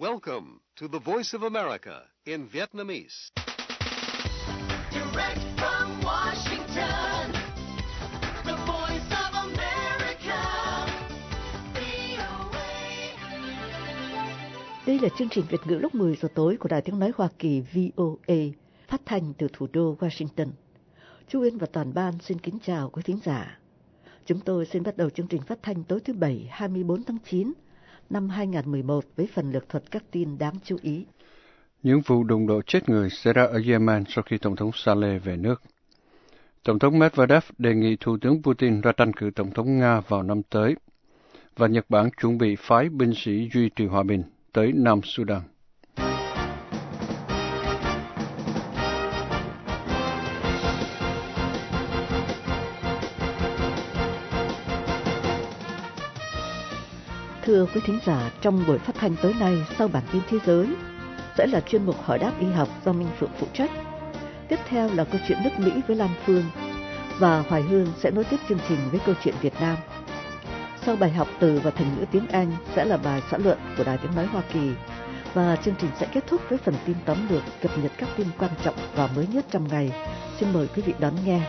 Welcome to the Voice of America in Vietnamese. Direct from Washington, the voice of America, VOA. Đây là chương trình Việt ngữ lúc 10 giờ tối của Đài Tiếng Nói Hoa Kỳ VOA, phát thanh từ thủ đô Washington. Chu Uyên và toàn ban xin kính chào quý thính giả. Chúng tôi xin bắt đầu chương trình phát thanh tối thứ Bảy 24 tháng 9 năm 2011 với phần lược thuật các tin đáng chú ý. Những vụ đụng độ chết người xảy ra ở Yemen sau khi Tổng thống Saleh về nước. Tổng thống Medvedev đề nghị Thủ tướng Putin ra tranh cử Tổng thống Nga vào năm tới, và Nhật Bản chuẩn bị phái binh sĩ duy trì hòa bình tới Nam Sudan. Thưa quý thính giả, trong buổi phát thanh tối nay sau bản tin thế giới sẽ là chuyên mục hỏi đáp y học do Minh Phượng phụ trách. Tiếp theo là câu chuyện nước Mỹ với Lan Phương và Hoài Hương sẽ nối tiếp chương trình với câu chuyện Việt Nam. Sau bài học từ và thành ngữ tiếng Anh sẽ là bài xã luận của Đài Tiếng Nói Hoa Kỳ và chương trình sẽ kết thúc với phần tin tóm lược cập nhật các tin quan trọng và mới nhất trong ngày. Xin mời quý vị đón nghe.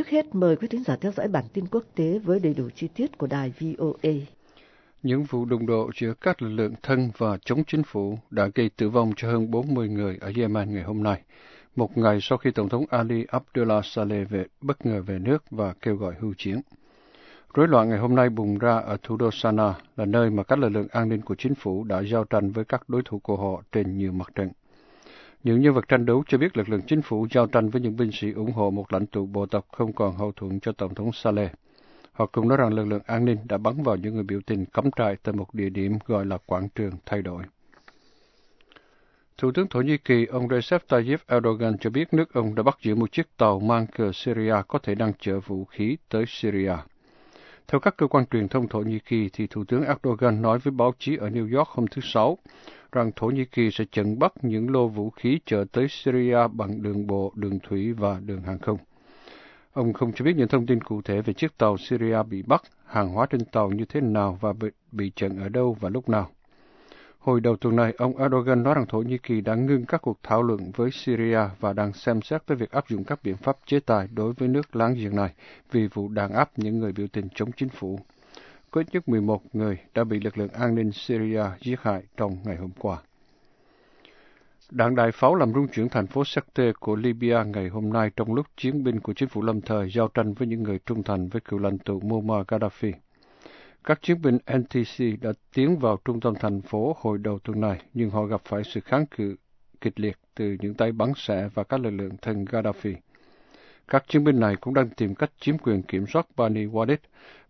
Trước hết mời quý thính giả theo dõi bản tin quốc tế với đầy đủ chi tiết của đài VOA. Những vụ đụng độ giữa các lực lượng thân và chống chính phủ đã gây tử vong cho hơn 40 người ở Yemen ngày hôm nay, một ngày sau khi Tổng thống Ali Abdullah Saleh về, bất ngờ về nước và kêu gọi hưu chiến. Rối loạn ngày hôm nay bùng ra ở thủ đô Sanaa, là nơi mà các lực lượng an ninh của chính phủ đã giao tranh với các đối thủ của họ trên nhiều mặt trận. Những nhân vật tranh đấu cho biết lực lượng chính phủ giao tranh với những binh sĩ ủng hộ một lãnh tụ bộ tộc không còn hậu thuẫn cho Tổng thống Saleh. Họ cũng nói rằng lực lượng an ninh đã bắn vào những người biểu tình cắm trại tại một địa điểm gọi là quảng trường thay đổi. Thủ tướng Thổ Nhĩ Kỳ ông Recep Tayyip Erdogan cho biết nước ông đã bắt giữ một chiếc tàu mang cờ Syria có thể đang chở vũ khí tới Syria. Theo các cơ quan truyền thông Thổ Nhĩ Kỳ, thì Thủ tướng Erdogan nói với báo chí ở New York hôm thứ Sáu rằng Thổ Nhĩ Kỳ sẽ chặn bắt những lô vũ khí chở tới Syria bằng đường bộ, đường thủy và đường hàng không. Ông không cho biết những thông tin cụ thể về chiếc tàu Syria bị bắt, hàng hóa trên tàu như thế nào và bị, bị chặn ở đâu và lúc nào. Hồi đầu tuần này, ông Erdogan nói rằng Thổ Nhĩ Kỳ đã ngưng các cuộc thảo luận với Syria và đang xem xét tới việc áp dụng các biện pháp chế tài đối với nước láng giềng này vì vụ đàn áp những người biểu tình chống chính phủ. Có ít nhất 11 người đã bị lực lượng an ninh Syria giết hại trong ngày hôm qua. Đạn Đại Pháo làm rung chuyển thành phố Sakte của Libya ngày hôm nay trong lúc chiến binh của chính phủ lâm thời giao tranh với những người trung thành với cựu lãnh tụ Muammar Gaddafi. Các chiến binh NTC đã tiến vào trung tâm thành phố hồi đầu tuần này, nhưng họ gặp phải sự kháng cự kịch liệt từ những tay bắn xạ và các lực lượng thân Gaddafi. Các chiến binh này cũng đang tìm cách chiếm quyền kiểm soát Bani Wadid,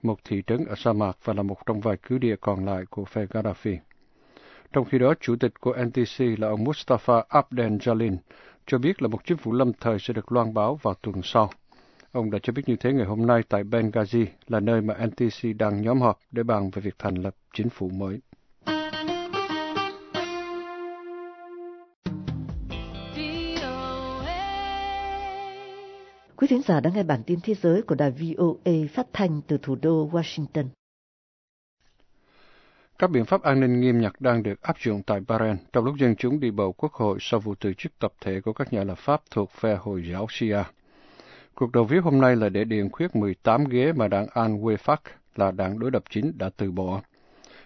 một thị trấn ở sa mạc và là một trong vài cứ địa còn lại của phe Gaddafi. Trong khi đó, chủ tịch của NTC là ông Mustafa Abdel Jalil cho biết là một chính phủ lâm thời sẽ được loan báo vào tuần sau. Ông đã cho biết như thế ngày hôm nay tại Benghazi, là nơi mà NTC đang nhóm họp để bàn về việc thành lập chính phủ mới. Thính giả đang nghe bản tin thế giới của đài VOA phát thanh từ thủ đô Washington. Các biện pháp an ninh nghiêm ngặt đang được áp dụng tại Bahrain trong lúc dân chúng đi bầu quốc hội sau vụ từ chức tập thể của các nhà lập pháp thuộc phe Hồi giáo Shia. Cuộc đầu phiếu hôm nay là để điền khuyết 18 ghế mà đảng Al-Wefaq là đảng đối lập chính đã từ bỏ.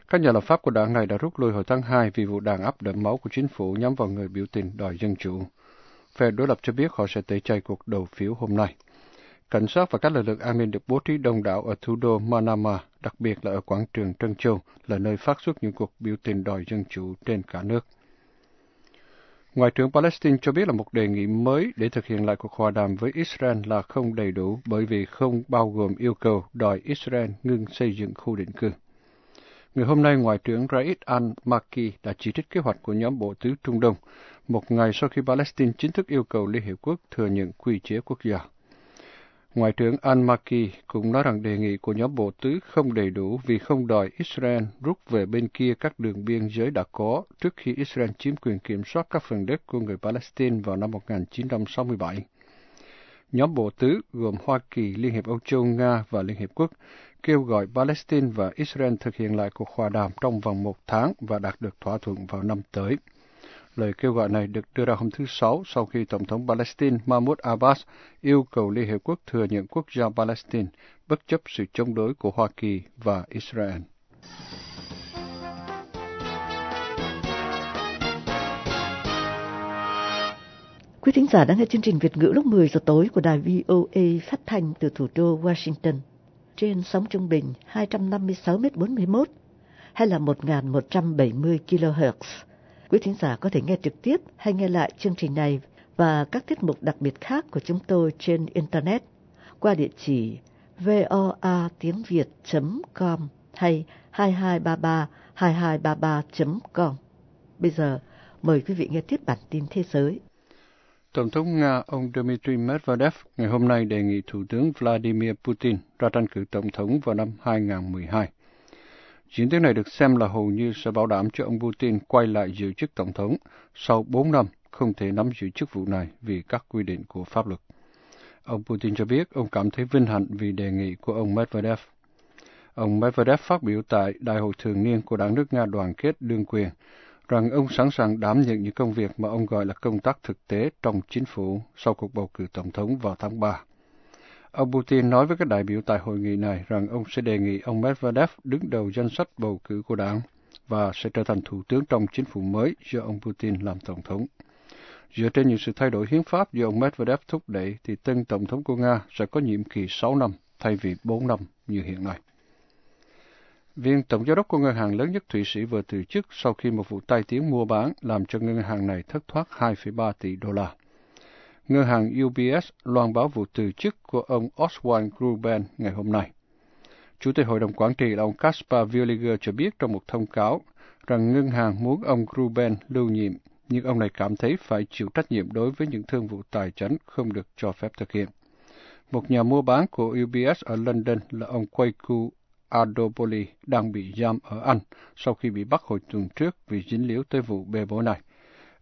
Các nhà lập pháp của đảng này đã rút lui hồi tháng 2 vì vụ đàn áp đẫm máu của chính phủ nhắm vào người biểu tình đòi dân chủ. Phe đối lập cho biết họ sẽ tẩy chay cuộc đầu phiếu hôm nay. Cảnh sát và các lực lượng an ninh được bố trí đông đảo ở thủ đô Manama, đặc biệt là ở quảng trường Trân Châu, là nơi phát xuất những cuộc biểu tình đòi dân chủ trên cả nước. Ngoại trưởng Palestine cho biết là một đề nghị mới để thực hiện lại cuộc hòa đàm với Israel là không đầy đủ bởi vì không bao gồm yêu cầu đòi Israel ngưng xây dựng khu định cư. Ngày hôm nay, Ngoại trưởng Raed al-Maki đã chỉ trích kế hoạch của nhóm Bộ Tứ Trung Đông, một ngày sau khi Palestine chính thức yêu cầu Liên Hiệp Quốc thừa nhận quy chế quốc gia. Ngoại trưởng al-Maki cũng nói rằng đề nghị của nhóm Bộ Tứ không đầy đủ vì không đòi Israel rút về bên kia các đường biên giới đã có trước khi Israel chiếm quyền kiểm soát các phần đất của người Palestine vào năm 1967. nhóm bộ tứ gồm Hoa Kỳ, Liên hiệp Âu Châu, Nga và Liên hiệp Quốc kêu gọi Palestine và Israel thực hiện lại cuộc hòa đàm trong vòng một tháng và đạt được thỏa thuận vào năm tới. Lời kêu gọi này được đưa ra hôm thứ Sáu sau khi Tổng thống Palestine Mahmoud Abbas yêu cầu Liên Hiệp Quốc thừa nhận quốc gia Palestine bất chấp sự chống đối của Hoa Kỳ và Israel. Quý thính giả đang nghe chương trình Việt ngữ lúc 10 giờ tối của đài VOA phát thanh từ thủ đô Washington trên sóng trung bình 256 m41 hay là 1170 kHz. Quý thính giả có thể nghe trực tiếp hay nghe lại chương trình này và các tiết mục đặc biệt khác của chúng tôi trên Internet qua địa chỉ voa tiếng Việt.com hay 2233 2233.com. Bây giờ, mời quý vị nghe tiếp bản tin thế giới. Tổng thống Nga ông Dmitry Medvedev ngày hôm nay đề nghị Thủ tướng Vladimir Putin ra tranh cử tổng thống vào năm 2012. Chiến tiết này được xem là hầu như sẽ bảo đảm cho ông Putin quay lại giữ chức tổng thống sau 4 năm không thể nắm giữ chức vụ này vì các quy định của pháp luật. Ông Putin cho biết ông cảm thấy vinh hạnh vì đề nghị của ông Medvedev. Ông Medvedev phát biểu tại Đại hội thường niên của Đảng nước Nga đoàn kết đương quyền, rằng ông sẵn sàng đảm nhận những công việc mà ông gọi là công tác thực tế trong chính phủ sau cuộc bầu cử tổng thống vào tháng 3. Ông Putin nói với các đại biểu tại hội nghị này rằng ông sẽ đề nghị ông Medvedev đứng đầu danh sách bầu cử của đảng và sẽ trở thành thủ tướng trong chính phủ mới do ông Putin làm tổng thống. Dựa trên những sự thay đổi hiến pháp do ông Medvedev thúc đẩy, thì tân tổng thống của Nga sẽ có nhiệm kỳ 6 năm thay vì 4 năm như hiện nay. Viên tổng giám đốc của ngân hàng lớn nhất Thụy Sĩ vừa từ chức sau khi một vụ tai tiếng mua bán làm cho ngân hàng này thất thoát 2,3 tỷ đô la. Ngân hàng UBS loan báo vụ từ chức của ông Oswald Gruben ngày hôm nay. Chủ tịch Hội đồng Quản trị là ông Kaspar Williger cho biết trong một thông cáo rằng ngân hàng muốn ông Gruben lưu nhiệm, nhưng ông này cảm thấy phải chịu trách nhiệm đối với những thương vụ tài chính không được cho phép thực hiện. Một nhà mua bán của UBS ở London là ông Kwaku Adoboli đang bị giam ở Anh sau khi bị bắt hồi tuần trước vì dính líu tới vụ bê bối này.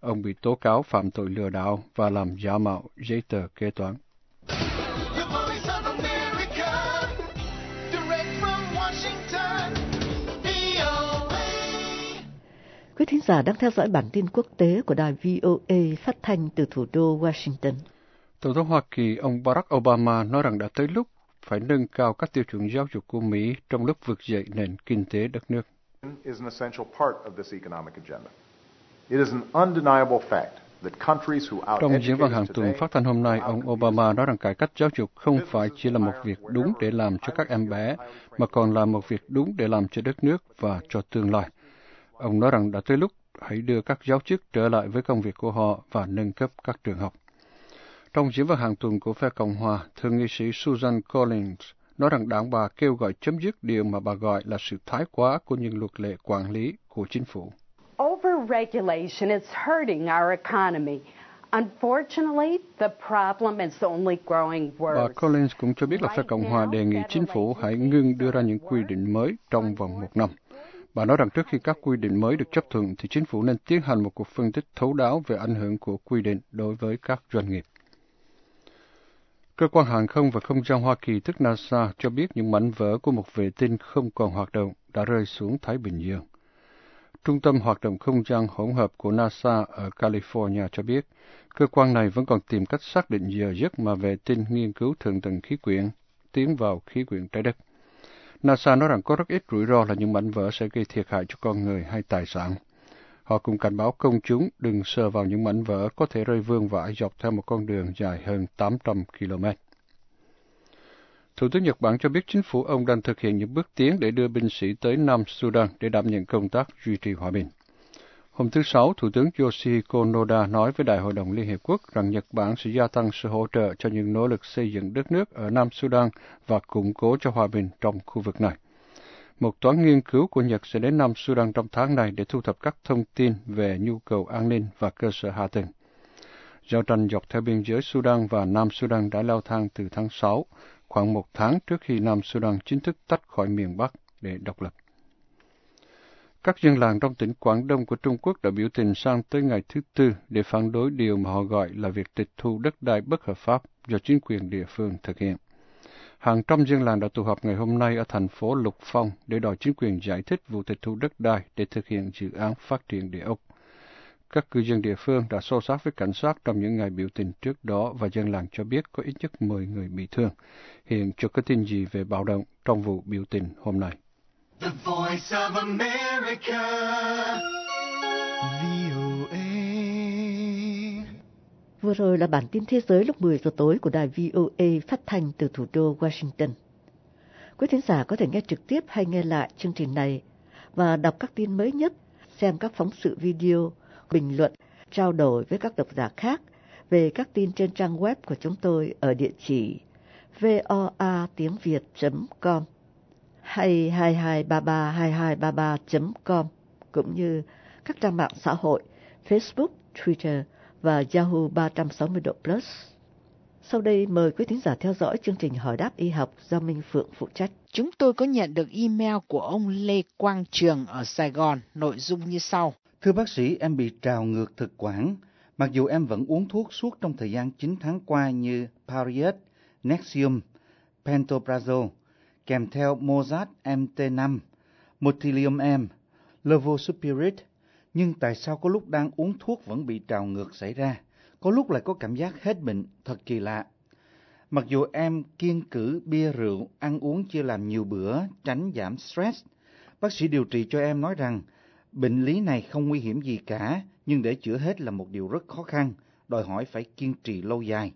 Ông bị tố cáo phạm tội lừa đảo và làm giả mạo giấy tờ kế toán. Quý thính giả đang theo dõi bản tin quốc tế của đài VOA phát thanh từ thủ đô Washington. Tổng thống Hoa Kỳ ông Barack Obama nói rằng đã tới lúc phải nâng cao các tiêu chuẩn giáo dục của Mỹ trong lúc vực dậy nền kinh tế đất nước. Trong diễn văn hàng tuần phát thanh hôm nay, ông Obama nói rằng cải cách giáo dục không phải chỉ là một việc đúng để làm cho các em bé, mà còn là một việc đúng để làm cho đất nước và cho tương lai. Ông nói rằng đã tới lúc hãy đưa các giáo chức trở lại với công việc của họ và nâng cấp các trường học. Trong diễn văn hàng tuần của phe Cộng hòa, Thượng nghị sĩ Susan Collins nói rằng đảng bà kêu gọi chấm dứt điều mà bà gọi là sự thái quá của những luật lệ quản lý của chính phủ. Overregulation is hurting our economy. Unfortunately, the problem is only growing Bà worse. Collins cũng cho biết là phe Cộng hòa đề nghị chính phủ hãy ngưng đưa ra những quy định mới trong vòng một năm. Bà nói rằng trước khi các quy định mới được chấp thuận thì chính phủ nên tiến hành một cuộc phân tích thấu đáo về ảnh hưởng của quy định đối với các doanh nghiệp. Cơ quan hàng không và không gian Hoa Kỳ tức NASA cho biết những mảnh vỡ của một vệ tinh không còn hoạt động đã rơi xuống Thái Bình Dương. Trung tâm hoạt động không gian hỗn hợp của NASA ở California cho biết, cơ quan này vẫn còn tìm cách xác định giờ giấc mà vệ tinh nghiên cứu thượng tầng khí quyển tiến vào khí quyển trái đất. NASA nói rằng có rất ít rủi ro là những mảnh vỡ sẽ gây thiệt hại cho con người hay tài sản. Họ cũng cảnh báo công chúng đừng sờ vào những mảnh vỡ có thể rơi vương vãi dọc theo một con đường dài hơn 800 km. Thủ tướng Nhật Bản cho biết chính phủ ông đang thực hiện những bước tiến để đưa binh sĩ tới Nam Sudan để đảm nhận công tác duy trì hòa bình. Hôm thứ Sáu, Thủ tướng Yoshihiko Noda nói với Đại hội đồng Liên Hiệp Quốc rằng Nhật Bản sẽ gia tăng sự hỗ trợ cho những nỗ lực xây dựng đất nước ở Nam Sudan và củng cố cho hòa bình trong khu vực này. Một toán nghiên cứu của Nhật sẽ đến Nam Sudan trong tháng này để thu thập các thông tin về nhu cầu an ninh và cơ sở hạ tầng. Giao tranh dọc theo biên giới Sudan và Nam Sudan đã leo thang từ tháng 6, khoảng một tháng trước khi Nam Sudan chính thức tách khỏi miền Bắc để độc lập. Các dân làng trong tỉnh Quảng Đông của Trung Quốc đã biểu tình sang tới ngày thứ Tư để phản đối điều mà họ gọi là việc tịch thu đất đai bất hợp pháp do chính quyền địa phương thực hiện. Hàng trăm dân làng đã tụ họp ngày hôm nay ở thành phố Lục Phong để đòi chính quyền giải thích vụ tịch thu đất đai để thực hiện dự án phát triển địa ốc. Các cư dân địa phương đã xô xát với cảnh sát trong những ngày biểu tình trước đó và dân làng cho biết có ít nhất 10 người bị thương. Hiện chưa có tin gì về bạo động trong vụ biểu tình hôm nay. The voice of America. VOA. Vừa rồi là bản tin thế giới lúc 10 giờ tối của đài VOA phát thanh từ thủ đô Washington. Quý thính giả có thể nghe trực tiếp hay nghe lại chương trình này và đọc các tin mới nhất, xem các phóng sự video, bình luận, trao đổi với các độc giả khác về các tin trên trang web của chúng tôi ở địa chỉ voa tiếng việt.com hay 22332233.com cũng như các trang mạng xã hội Facebook, Twitter và Yahoo 360 độ Plus. Sau đây mời quý thính giả theo dõi chương trình hỏi đáp y học do Minh Phượng phụ trách. Chúng tôi có nhận được email của ông Lê Quang Trường ở Sài Gòn, nội dung như sau. Thưa bác sĩ, em bị trào ngược thực quản. Mặc dù em vẫn uống thuốc suốt trong thời gian 9 tháng qua như Pariet, Nexium, Pentoprazole, kèm theo Mozart MT5, Motilium M, Levosupirid, nhưng tại sao có lúc đang uống thuốc vẫn bị trào ngược xảy ra? Có lúc lại có cảm giác hết bệnh, thật kỳ lạ. Mặc dù em kiên cử bia rượu, ăn uống chưa làm nhiều bữa, tránh giảm stress, bác sĩ điều trị cho em nói rằng bệnh lý này không nguy hiểm gì cả, nhưng để chữa hết là một điều rất khó khăn, đòi hỏi phải kiên trì lâu dài.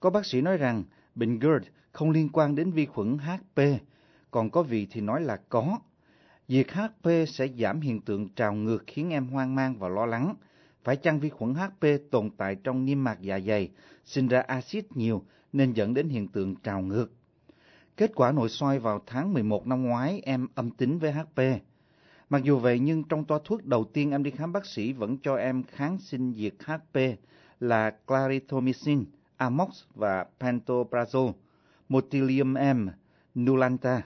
Có bác sĩ nói rằng bệnh GERD không liên quan đến vi khuẩn HP, còn có vị thì nói là có. Việc HP sẽ giảm hiện tượng trào ngược khiến em hoang mang và lo lắng. Phải chăng vi khuẩn HP tồn tại trong niêm mạc dạ dày, sinh ra axit nhiều nên dẫn đến hiện tượng trào ngược? Kết quả nội soi vào tháng 11 năm ngoái em âm tính với HP. Mặc dù vậy nhưng trong toa thuốc đầu tiên em đi khám bác sĩ vẫn cho em kháng sinh diệt HP là clarithromycin, Amox và Pantoprazole, Motilium M, Nulanta.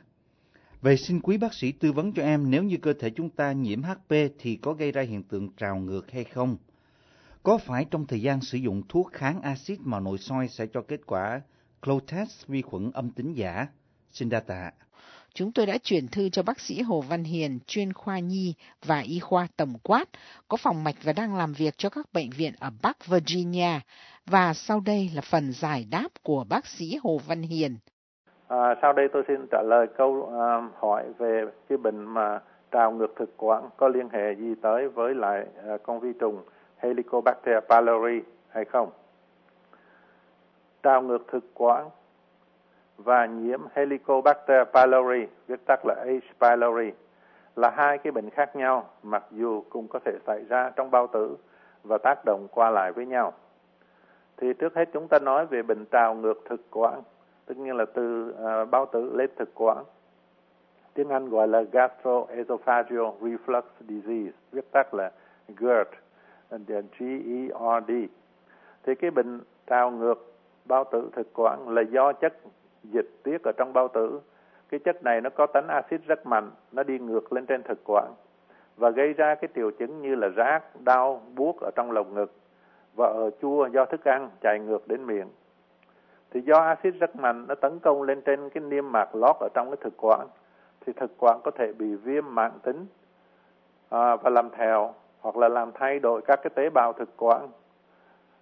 Vậy xin quý bác sĩ tư vấn cho em nếu như cơ thể chúng ta nhiễm HP thì có gây ra hiện tượng trào ngược hay không? Có phải trong thời gian sử dụng thuốc kháng axit mà nội soi sẽ cho kết quả clotest vi khuẩn âm tính giả? Xin đa tạ. Chúng tôi đã chuyển thư cho bác sĩ Hồ Văn Hiền, chuyên khoa nhi và y khoa tổng quát, có phòng mạch và đang làm việc cho các bệnh viện ở Bắc Virginia. Và sau đây là phần giải đáp của bác sĩ Hồ Văn Hiền. À, sau đây tôi xin trả lời câu à, hỏi về cái bệnh mà trào ngược thực quản có liên hệ gì tới với lại à, con vi trùng Helicobacter pylori hay không? Trào ngược thực quản và nhiễm Helicobacter pylori, viết tắt là H. pylori, là hai cái bệnh khác nhau, mặc dù cũng có thể xảy ra trong bao tử và tác động qua lại với nhau. Thì trước hết chúng ta nói về bệnh trào ngược thực quản, tất nhiên là từ uh, bao tử lên thực quản. Tiếng Anh gọi là gastroesophageal reflux disease, viết tắt là GERD, G-E-R-D. Thì cái bệnh trào ngược bao tử thực quản là do chất dịch tiết ở trong bao tử. Cái chất này nó có tánh axit rất mạnh, nó đi ngược lên trên thực quản và gây ra cái triệu chứng như là rát, đau, buốt ở trong lồng ngực và ở chua do thức ăn chạy ngược đến miệng. Thì do axit rất mạnh nó tấn công lên trên cái niêm mạc lót ở trong cái thực quản thì thực quản có thể bị viêm mạng tính à, và làm thèo hoặc là làm thay đổi các cái tế bào thực quản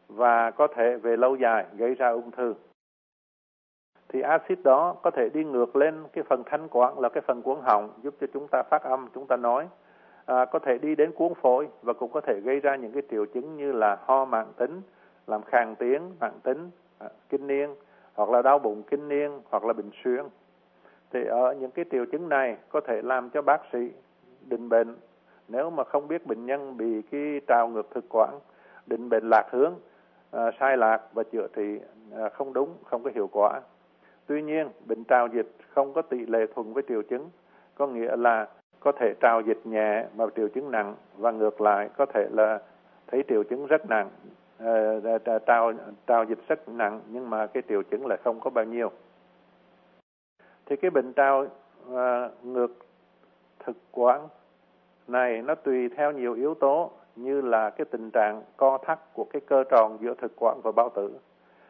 và có thể về lâu dài gây ra ung thư thì axit đó có thể đi ngược lên cái phần thanh quản là cái phần cuống họng giúp cho chúng ta phát âm chúng ta nói. À, có thể đi đến cuống phổi và cũng có thể gây ra những cái triệu chứng như là ho mạng tính làm khàn tiếng mạng tính à, kinh niên hoặc là đau bụng kinh niên hoặc là bệnh xuyên thì ở những cái triệu chứng này có thể làm cho bác sĩ định bệnh. Nếu mà không biết bệnh nhân bị cái trào ngược thực quản định bệnh lạc hướng à, sai lạc và chữa trị à, không đúng không có hiệu quả Tuy nhiên, bệnh trào dịch không có tỷ lệ thuận với triệu chứng, có nghĩa là có thể trào dịch nhẹ mà triệu chứng nặng và ngược lại có thể là thấy triệu chứng rất nặng, ờ, ờ, trào trào dịch rất nặng nhưng mà cái triệu chứng lại không có bao nhiêu. Thì cái bệnh trào ờ, ngược thực quản này nó tùy theo nhiều yếu tố như là cái tình trạng co thắt của cái cơ tròn giữa thực quản và bao tử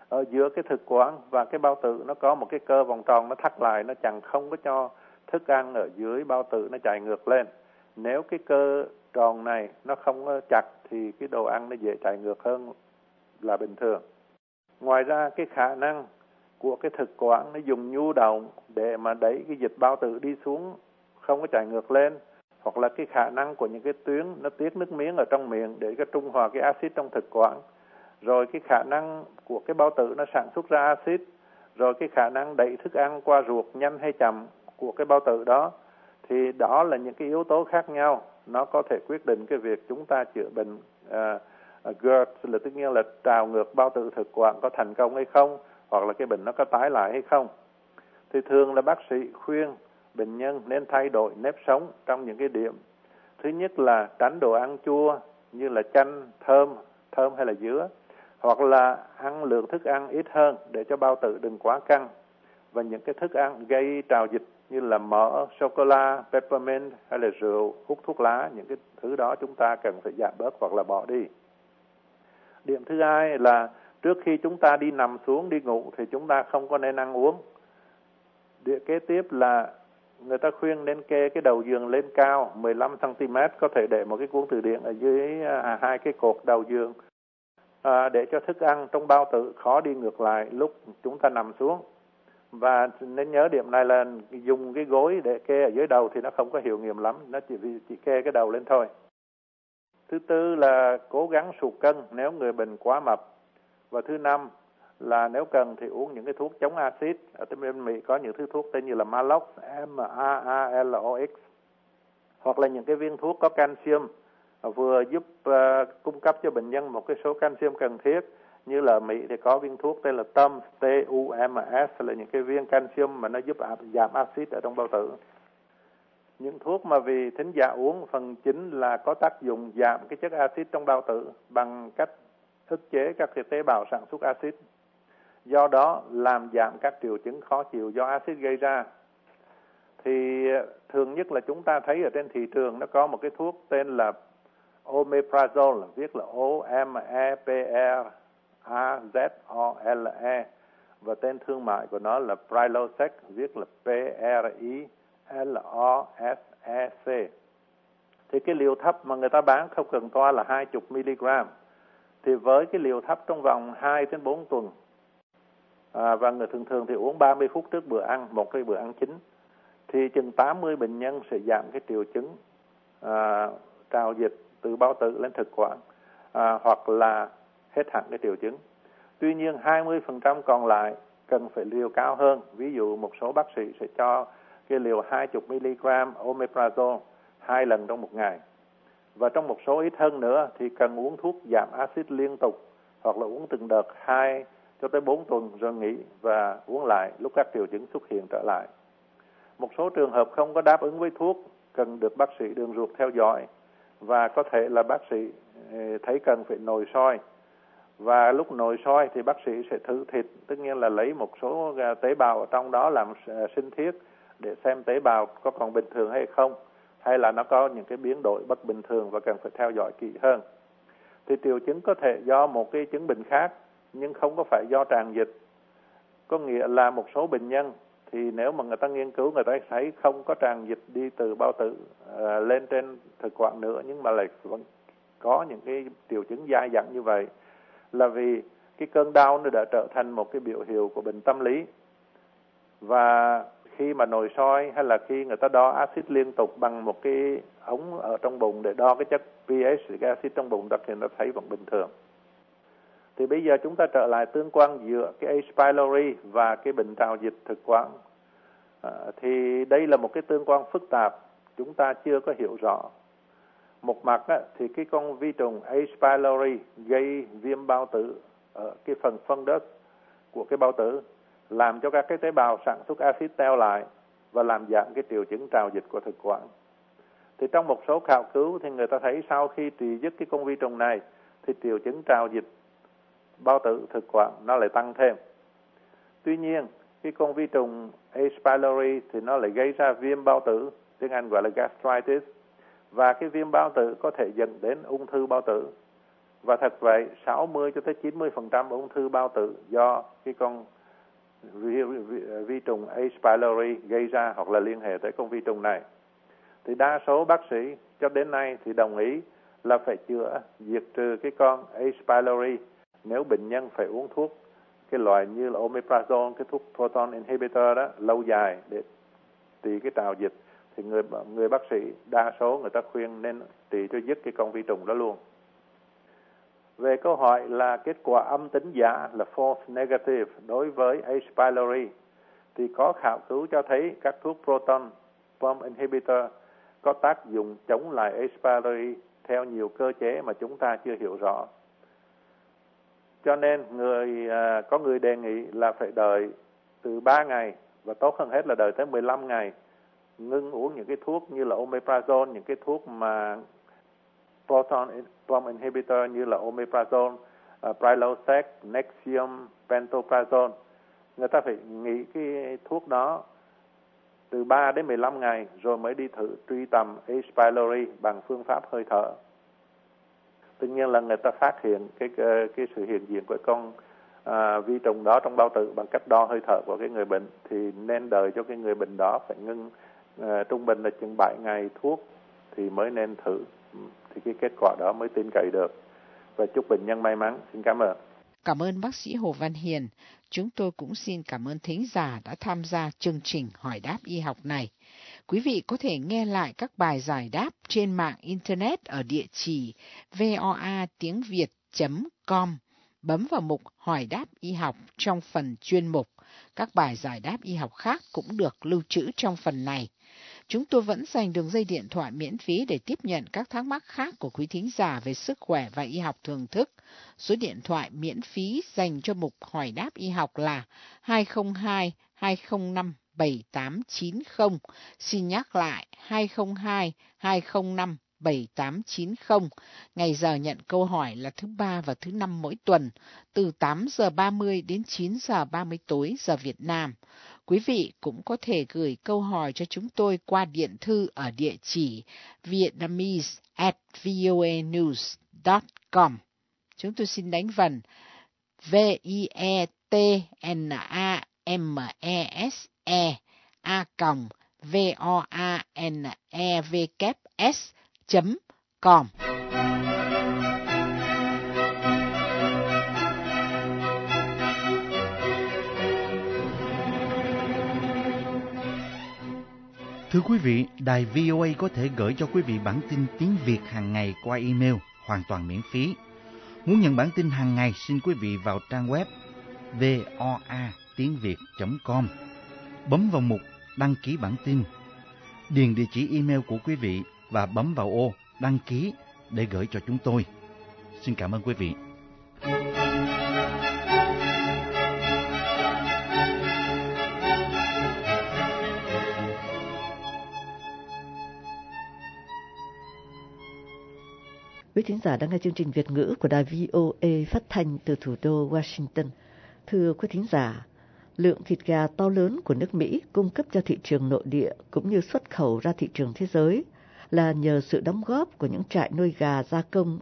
ở giữa cái thực quản và cái bao tử, nó có một cái cơ vòng tròn, nó thắt lại, nó chẳng không có cho thức ăn ở dưới bao tử, nó chạy ngược lên. Nếu cái cơ tròn này nó không có chặt thì cái đồ ăn nó dễ chạy ngược hơn là bình thường. Ngoài ra, cái khả năng của cái thực quản nó dùng nhu động để mà đẩy cái dịch bao tử đi xuống, không có chạy ngược lên, hoặc là cái khả năng của những cái tuyến nó tiết nước miếng ở trong miệng để cái trung hòa cái axit trong thực quản rồi cái khả năng của cái bao tử nó sản xuất ra axit. Rồi cái khả năng đẩy thức ăn qua ruột nhanh hay chậm của cái bao tử đó. Thì đó là những cái yếu tố khác nhau. Nó có thể quyết định cái việc chúng ta chữa bệnh uh, GERD là tất nhiên là trào ngược bao tử thực quản có thành công hay không hoặc là cái bệnh nó có tái lại hay không. Thì thường là bác sĩ khuyên bệnh nhân nên thay đổi nếp sống trong những cái điểm. Thứ nhất là tránh đồ ăn chua như là chanh thơm thơm hay là dứa hoặc là ăn lượng thức ăn ít hơn để cho bao tử đừng quá căng và những cái thức ăn gây trào dịch như là mỡ, sô cô la, peppermint hay là rượu, hút thuốc lá, những cái thứ đó chúng ta cần phải giảm bớt hoặc là bỏ đi. Điểm thứ hai là trước khi chúng ta đi nằm xuống đi ngủ thì chúng ta không có nên ăn uống. Địa kế tiếp là người ta khuyên nên kê cái đầu giường lên cao 15 cm có thể để một cái cuốn từ điển ở dưới à, hai cái cột đầu giường à, để cho thức ăn trong bao tử khó đi ngược lại lúc chúng ta nằm xuống. Và nên nhớ điểm này là dùng cái gối để kê ở dưới đầu thì nó không có hiệu nghiệm lắm nó chỉ chỉ kê cái đầu lên thôi. Thứ tư là cố gắng sụt cân nếu người bệnh quá mập. Và thứ năm là nếu cần thì uống những cái thuốc chống axit. Ở bên Mỹ có những thứ thuốc tên như là Malox M A A L O X hoặc là những cái viên thuốc có canxium vừa giúp uh, cung cấp cho bệnh nhân một cái số canxiêm cần thiết như là Mỹ thì có viên thuốc tên là TUMS T U M S là những cái viên canxiêm mà nó giúp giảm axit ở trong bao tử. Những thuốc mà vì thính giả uống phần chính là có tác dụng giảm cái chất axit trong bao tử bằng cách ức chế các cái tế bào sản xuất axit. Do đó làm giảm các triệu chứng khó chịu do axit gây ra. Thì ờ, thường nhất là chúng ta thấy ở trên thị trường nó có một cái thuốc tên là omeprazole viết là O M E P R A Z O L E. Và tên thương mại của nó là Prilosec viết là P R I L O S E C. Thì cái liều thấp mà người ta bán không cần toa là 20 mg. Thì với cái liều thấp trong vòng 2 đến 4 tuần à, và người thường thường thì uống 30 phút trước bữa ăn một cái bữa ăn chính thì chừng 80 bệnh nhân sẽ giảm cái triệu chứng à, trào dịch từ bao tử lên thực quản à, hoặc là hết hẳn cái triệu chứng. Tuy nhiên 20% còn lại cần phải liều cao hơn. Ví dụ một số bác sĩ sẽ cho cái liều 20mg omeprazole hai lần trong một ngày. Và trong một số ít hơn nữa thì cần uống thuốc giảm axit liên tục hoặc là uống từng đợt 2 cho tới 4 tuần rồi nghỉ và uống lại lúc các triệu chứng xuất hiện trở lại. Một số trường hợp không có đáp ứng với thuốc cần được bác sĩ đường ruột theo dõi và có thể là bác sĩ ờ, thấy cần phải nội soi. Và lúc nội soi thì bác sĩ sẽ thử thịt, tất nhiên là lấy một số ờ, tế bào ở trong đó làm ờ, sinh thiết để xem tế bào có còn bình thường hay không, hay là nó có những cái biến đổi bất bình thường và cần phải theo dõi kỹ hơn. Thì triệu chứng có thể do một cái chứng bệnh khác, nhưng không có phải do tràn dịch. Có nghĩa là một số bệnh nhân thì nếu mà người ta nghiên cứu người ta thấy không có tràn dịch đi từ bao tử uh, lên trên thực quản nữa nhưng mà lại vẫn có những cái triệu chứng dai dẳng như vậy là vì cái cơn đau nó đã trở thành một cái biểu hiệu của bệnh tâm lý. Và khi mà nội soi hay là khi người ta đo axit liên tục bằng một cái ống ở trong bụng để đo cái chất pH cái axit trong bụng đặc thì nó thấy vẫn bình thường thì bây giờ chúng ta trở lại tương quan giữa cái H. pylori và cái bệnh trào dịch thực quản à, thì đây là một cái tương quan phức tạp chúng ta chưa có hiểu rõ một mặt á, thì cái con vi trùng H. pylori gây viêm bao tử ở cái phần phân đất của cái bao tử làm cho các cái tế bào sản xuất axit teo lại và làm giảm cái triệu chứng trào dịch của thực quản. Thì trong một số khảo cứu thì người ta thấy sau khi trị dứt cái con vi trùng này thì triệu chứng trào dịch bao tử thực quản nó lại tăng thêm. Tuy nhiên, cái con vi trùng H. pylori thì nó lại gây ra viêm bao tử, tiếng Anh gọi là gastritis và cái viêm bao tử có thể dẫn đến ung thư bao tử Và thật vậy, 60 cho tới 90% ung thư bao tử do cái con vi, vi, vi trùng H. pylori gây ra hoặc là liên hệ tới con vi trùng này. Thì đa số bác sĩ cho đến nay thì đồng ý là phải chữa diệt trừ cái con H. pylori nếu bệnh nhân phải uống thuốc cái loại như là omeprazole, cái thuốc proton inhibitor đó, lâu dài để trị cái trào dịch, thì người người bác sĩ đa số người ta khuyên nên trị cho dứt cái con vi trùng đó luôn về câu hỏi là kết quả âm tính giả là false negative đối với H. pylori, thì có khảo cứu cho thấy các thuốc proton pump inhibitor có tác dụng chống lại H. pylori theo nhiều cơ chế mà chúng ta chưa hiểu rõ. Cho nên người à, có người đề nghị là phải đợi từ 3 ngày và tốt hơn hết là đợi tới 15 ngày ngưng uống những cái thuốc như là omeprazole, những cái thuốc mà proton pump inhibitor như là omeprazole, uh, prilosec, nexium, pentoprazole Người ta phải nghỉ cái thuốc đó từ 3 đến 15 ngày rồi mới đi thử truy tầm H. pylori bằng phương pháp hơi thở. Tuy nhiên là người ta phát hiện cái cái, cái sự hiện diện của con à, vi trùng đó trong bao tử bằng cách đo hơi thở của cái người bệnh thì nên đợi cho cái người bệnh đó phải ngưng à, trung bình là chừng 7 ngày thuốc thì mới nên thử thì cái kết quả đó mới tin cậy được và chúc bệnh nhân may mắn xin cảm ơn Cảm ơn bác sĩ Hồ Văn Hiền. Chúng tôi cũng xin cảm ơn thính giả đã tham gia chương trình hỏi đáp y học này. Quý vị có thể nghe lại các bài giải đáp trên mạng Internet ở địa chỉ voa tiếng Việt.com. Bấm vào mục hỏi đáp y học trong phần chuyên mục. Các bài giải đáp y học khác cũng được lưu trữ trong phần này. Chúng tôi vẫn dành đường dây điện thoại miễn phí để tiếp nhận các thắc mắc khác của quý thính giả về sức khỏe và y học thường thức. Số điện thoại miễn phí dành cho mục hỏi đáp y học là 202 205 7890. Xin nhắc lại 202 205 7890. Ngày giờ nhận câu hỏi là thứ ba và thứ năm mỗi tuần, từ 8 giờ 30 đến 9 giờ 30 tối giờ Việt Nam. Quý vị cũng có thể gửi câu hỏi cho chúng tôi qua điện thư ở địa chỉ vietnamese at voanews.com. Chúng tôi xin đánh vần V-I-E-T-N-A-M-E-S-E e a còng V-O-A-N-E-V-S chấm com. Thưa quý vị, đài VOA có thể gửi cho quý vị bản tin tiếng Việt hàng ngày qua email hoàn toàn miễn phí. Muốn nhận bản tin hàng ngày, xin quý vị vào trang web voa tiếng việt.com. Bấm vào mục đăng ký bản tin. Điền địa chỉ email của quý vị và bấm vào ô đăng ký để gửi cho chúng tôi. Xin cảm ơn quý vị. Quý thính giả đang nghe chương trình Việt ngữ của đài VOA phát thanh từ thủ đô Washington. Thưa quý thính giả, lượng thịt gà to lớn của nước Mỹ cung cấp cho thị trường nội địa cũng như xuất khẩu ra thị trường thế giới là nhờ sự đóng góp của những trại nuôi gà gia công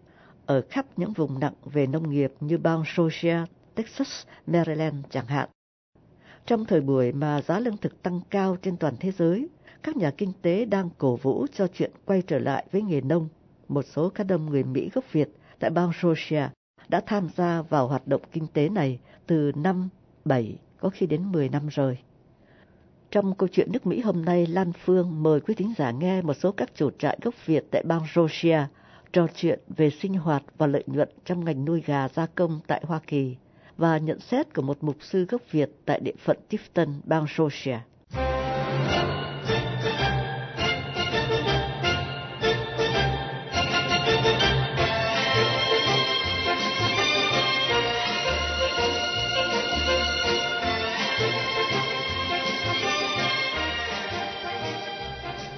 ở khắp những vùng nặng về nông nghiệp như bang Georgia, Texas, Maryland chẳng hạn. Trong thời buổi mà giá lương thực tăng cao trên toàn thế giới, các nhà kinh tế đang cổ vũ cho chuyện quay trở lại với nghề nông một số cá đông người Mỹ gốc Việt tại bang Georgia đã tham gia vào hoạt động kinh tế này từ năm, bảy, có khi đến 10 năm rồi. Trong câu chuyện nước Mỹ hôm nay, Lan Phương mời quý thính giả nghe một số các chủ trại gốc Việt tại bang Georgia trò chuyện về sinh hoạt và lợi nhuận trong ngành nuôi gà gia công tại Hoa Kỳ và nhận xét của một mục sư gốc Việt tại địa phận Tifton, bang Georgia.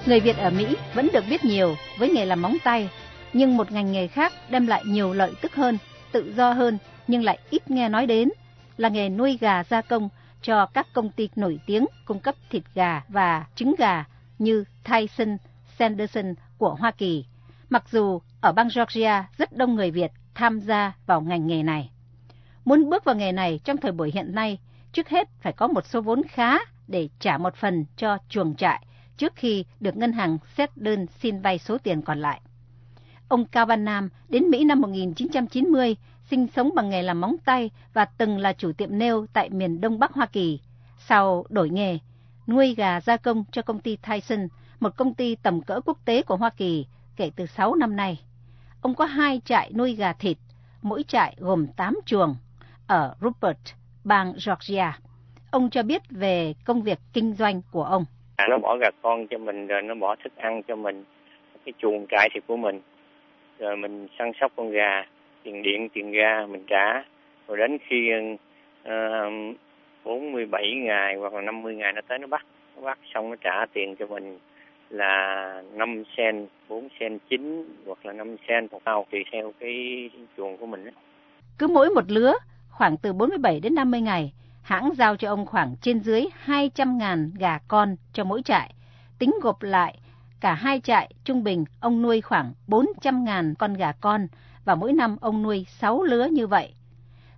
Người Việt ở Mỹ vẫn được biết nhiều với nghề làm móng tay, nhưng một ngành nghề khác đem lại nhiều lợi tức hơn, tự do hơn nhưng lại ít nghe nói đến là nghề nuôi gà gia công cho các công ty nổi tiếng cung cấp thịt gà và trứng gà như Tyson, Sanderson của Hoa Kỳ. Mặc dù ở bang Georgia rất đông người Việt tham gia vào ngành nghề này. Muốn bước vào nghề này trong thời buổi hiện nay, trước hết phải có một số vốn khá để trả một phần cho chuồng trại trước khi được ngân hàng xét đơn xin vay số tiền còn lại. Ông Cao Văn Nam đến Mỹ năm 1990, sinh sống bằng nghề làm móng tay và từng là chủ tiệm nêu tại miền Đông Bắc Hoa Kỳ. Sau đổi nghề, nuôi gà gia công cho công ty Tyson, một công ty tầm cỡ quốc tế của Hoa Kỳ kể từ 6 năm nay. Ông có hai trại nuôi gà thịt, mỗi trại gồm 8 chuồng ở Rupert, bang Georgia. Ông cho biết về công việc kinh doanh của ông. À, nó bỏ gà con cho mình rồi nó bỏ thức ăn cho mình, cái chuồng trại thì của mình. Rồi mình săn sóc con gà, tiền điện, tiền ga mình trả. Rồi đến khi ờ, uh, 47 ngày hoặc là 50 ngày nó tới nó bắt. Nó bắt xong nó trả tiền cho mình là 5 sen, 4 sen chín hoặc là 5 sen một ao tùy theo cái chuồng của mình. Cứ mỗi một lứa khoảng từ 47 đến 50 ngày, hãng giao cho ông khoảng trên dưới 200.000 gà con cho mỗi trại. Tính gộp lại, cả hai trại trung bình ông nuôi khoảng 400.000 con gà con và mỗi năm ông nuôi 6 lứa như vậy.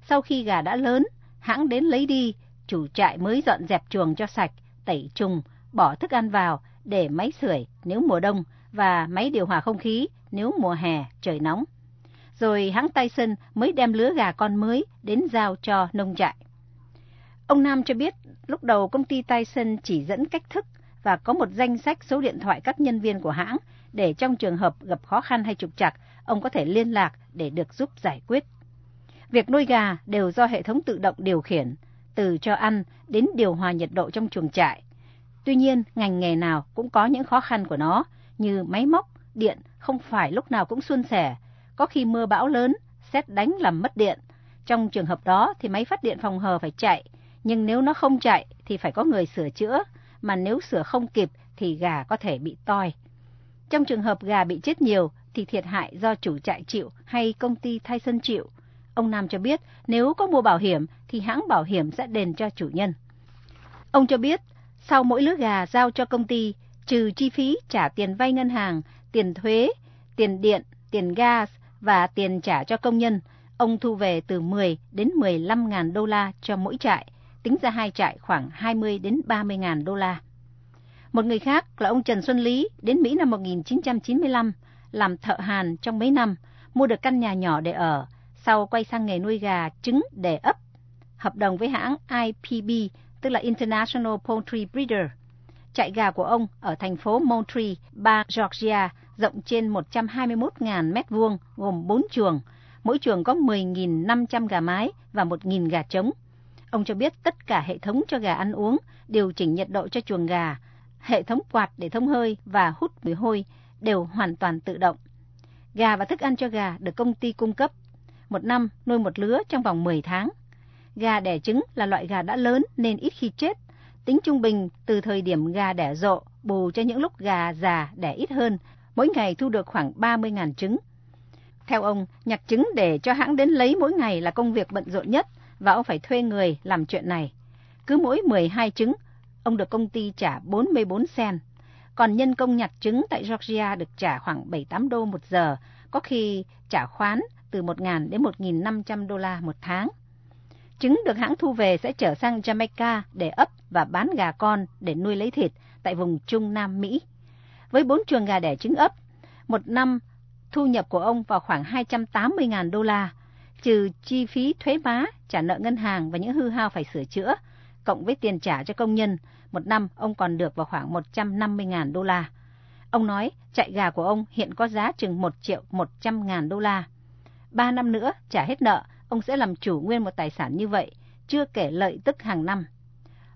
Sau khi gà đã lớn, hãng đến lấy đi, chủ trại mới dọn dẹp chuồng cho sạch, tẩy trùng, bỏ thức ăn vào để máy sưởi nếu mùa đông và máy điều hòa không khí nếu mùa hè trời nóng. Rồi hãng Tyson mới đem lứa gà con mới đến giao cho nông trại. Ông Nam cho biết lúc đầu công ty Tyson chỉ dẫn cách thức và có một danh sách số điện thoại các nhân viên của hãng để trong trường hợp gặp khó khăn hay trục trặc, ông có thể liên lạc để được giúp giải quyết. Việc nuôi gà đều do hệ thống tự động điều khiển, từ cho ăn đến điều hòa nhiệt độ trong chuồng trại. Tuy nhiên, ngành nghề nào cũng có những khó khăn của nó, như máy móc, điện không phải lúc nào cũng suôn sẻ. Có khi mưa bão lớn, xét đánh làm mất điện. Trong trường hợp đó thì máy phát điện phòng hờ phải chạy, nhưng nếu nó không chạy thì phải có người sửa chữa, mà nếu sửa không kịp thì gà có thể bị toi. Trong trường hợp gà bị chết nhiều thì thiệt hại do chủ trại chịu hay công ty thay sân chịu. Ông Nam cho biết nếu có mua bảo hiểm thì hãng bảo hiểm sẽ đền cho chủ nhân. Ông cho biết sau mỗi lứa gà giao cho công ty, trừ chi phí trả tiền vay ngân hàng, tiền thuế, tiền điện, tiền gas và tiền trả cho công nhân, ông thu về từ 10 đến 15 ngàn đô la cho mỗi trại, tính ra hai trại khoảng 20 đến 30 ngàn đô la. Một người khác là ông Trần Xuân Lý đến Mỹ năm 1995, làm thợ hàn trong mấy năm, mua được căn nhà nhỏ để ở, sau quay sang nghề nuôi gà trứng để ấp. Hợp đồng với hãng IPB, tức là International Poultry Breeder. Trại gà của ông ở thành phố Montreal, bang Georgia, rộng trên 121.000 m2, gồm 4 chuồng. Mỗi chuồng có 10.500 gà mái và 1.000 gà trống. Ông cho biết tất cả hệ thống cho gà ăn uống, điều chỉnh nhiệt độ cho chuồng gà, hệ thống quạt để thông hơi và hút mùi hôi đều hoàn toàn tự động. Gà và thức ăn cho gà được công ty cung cấp. Một năm nuôi một lứa trong vòng 10 tháng. Gà đẻ trứng là loại gà đã lớn nên ít khi chết. Tính trung bình từ thời điểm gà đẻ rộ bù cho những lúc gà già đẻ ít hơn, mỗi ngày thu được khoảng 30.000 trứng. Theo ông, nhặt trứng để cho hãng đến lấy mỗi ngày là công việc bận rộn nhất và ông phải thuê người làm chuyện này. Cứ mỗi 12 trứng, ông được công ty trả 44 sen. Còn nhân công nhặt trứng tại Georgia được trả khoảng 7-8 đô một giờ, có khi trả khoán từ 1.000 đến 1.500 đô la một tháng. Trứng được hãng thu về sẽ trở sang Jamaica để ấp và bán gà con để nuôi lấy thịt tại vùng Trung Nam Mỹ. Với bốn chuồng gà đẻ trứng ấp, một năm thu nhập của ông vào khoảng 280.000 đô la, trừ chi phí thuế má, trả nợ ngân hàng và những hư hao phải sửa chữa, cộng với tiền trả cho công nhân, một năm ông còn được vào khoảng 150.000 đô la. Ông nói chạy gà của ông hiện có giá chừng 1 triệu 100 ngàn đô la. Ba năm nữa trả hết nợ, ông sẽ làm chủ nguyên một tài sản như vậy, chưa kể lợi tức hàng năm.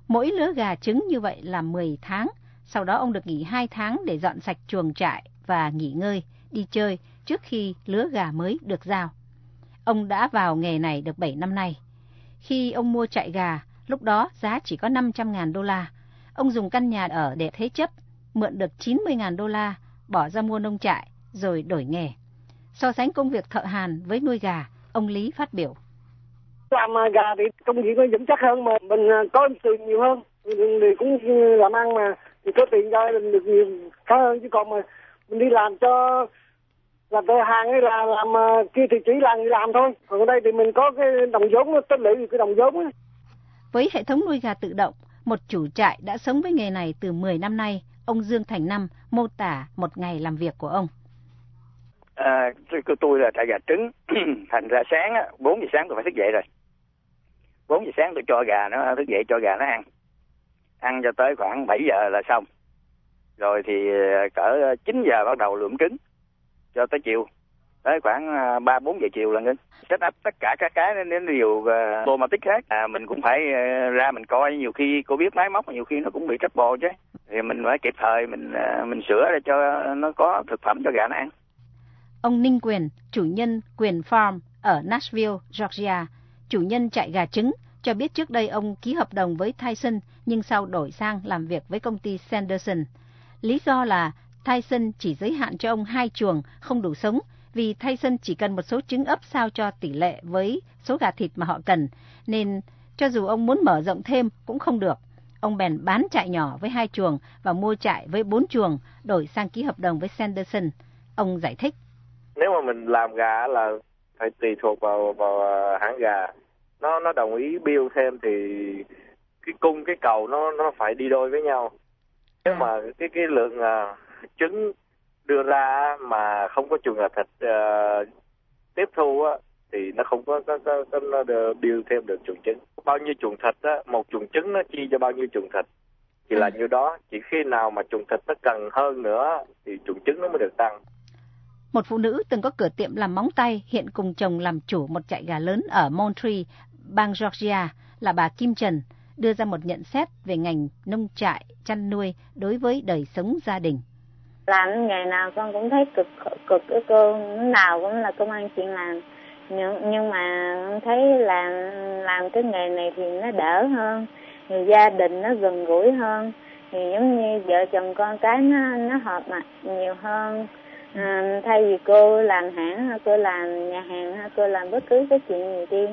Mỗi lứa gà trứng như vậy là 10 tháng, sau đó ông được nghỉ 2 tháng để dọn sạch chuồng trại và nghỉ ngơi, đi chơi trước khi lứa gà mới được giao. Ông đã vào nghề này được 7 năm nay. Khi ông mua trại gà, lúc đó giá chỉ có 500.000 đô la. Ông dùng căn nhà ở để thế chấp, mượn được 90.000 đô la, bỏ ra mua nông trại, rồi đổi nghề. So sánh công việc thợ hàn với nuôi gà, ông Lý phát biểu. Làm à, gà thì công việc nó vững chắc hơn mà mình à, có tiền nhiều hơn, thì cũng làm ăn mà thì có tiền ra mình được nhiều khá hơn chứ còn mà mình đi làm cho là cửa hàng ấy là làm uh, kia thì chỉ là người làm thôi còn ở đây thì mình có cái đồng vốn nó tích lũy cái đồng vốn ấy. Với hệ thống nuôi gà tự động, một chủ trại đã sống với nghề này từ 10 năm nay, ông Dương Thành Năm mô tả một ngày làm việc của ông. À, tôi là trại gà trứng, thành ra sáng á, 4 giờ sáng tôi phải thức dậy rồi. 4 giờ sáng tôi cho gà nó thức dậy cho gà nó ăn. Ăn cho tới khoảng 7 giờ là xong. Rồi thì ờ, cỡ 9 giờ bắt đầu lượm trứng cho tới chiều. Tới khoảng à, ba bốn giờ chiều là ngưng. Set up tất cả các cái đến điều uh, à, automatic khác. À, mình cũng phải uh, ra mình coi. Nhiều khi cô biết máy móc nhiều khi nó cũng bị trouble chứ. Thì mình phải kịp thời mình uh, mình sửa để cho nó có thực phẩm cho gà nó ăn. Ông Ninh Quyền chủ nhân Quyền Farm ở Nashville Georgia. Chủ nhân trại gà trứng cho biết trước đây ông ký hợp đồng với Tyson nhưng sau đổi sang làm việc với công ty Sanderson. Lý do là Tyson chỉ giới hạn cho ông hai chuồng không đủ sống vì Tyson chỉ cần một số trứng ấp sao cho tỷ lệ với số gà thịt mà họ cần, nên cho dù ông muốn mở rộng thêm cũng không được. Ông bèn bán trại nhỏ với hai chuồng và mua trại với bốn chuồng, đổi sang ký hợp đồng với Sanderson. Ông giải thích. Nếu mà mình làm gà là phải tùy thuộc vào vào à, hãng gà. Nó nó đồng ý bill thêm thì cái cung cái cầu nó nó phải đi đôi với nhau. Nếu à. mà cái cái lượng trứng đưa ra mà không có chuồng gà thịt uh, tiếp thu á thì nó không có có có, có nó build thêm được chuồng trứng. Bao nhiêu chuồng thịt á một chuồng trứng nó chi cho bao nhiêu chuồng thịt chỉ là ừ. như đó chỉ khi nào mà chuồng thịt nó cần hơn nữa thì chuồng trứng nó mới được tăng. Một phụ nữ từng có cửa tiệm làm móng tay hiện cùng chồng làm chủ một trại gà lớn ở Montreal, bang Georgia là bà Kim Trần đưa ra một nhận xét về ngành nông trại chăn nuôi đối với đời sống gia đình làm ngày nào con cũng thấy cực cực cái cô nào cũng là công an chuyện làm. Nhưng nhưng mà con thấy làm làm cái nghề này thì nó đỡ hơn thì gia đình nó gần gũi hơn. Thì giống như vợ chồng con cái nó nó hợp mặt nhiều hơn. À, thay vì cô làm hãng hay cô làm nhà hàng hay cô làm bất cứ cái chuyện gì đi.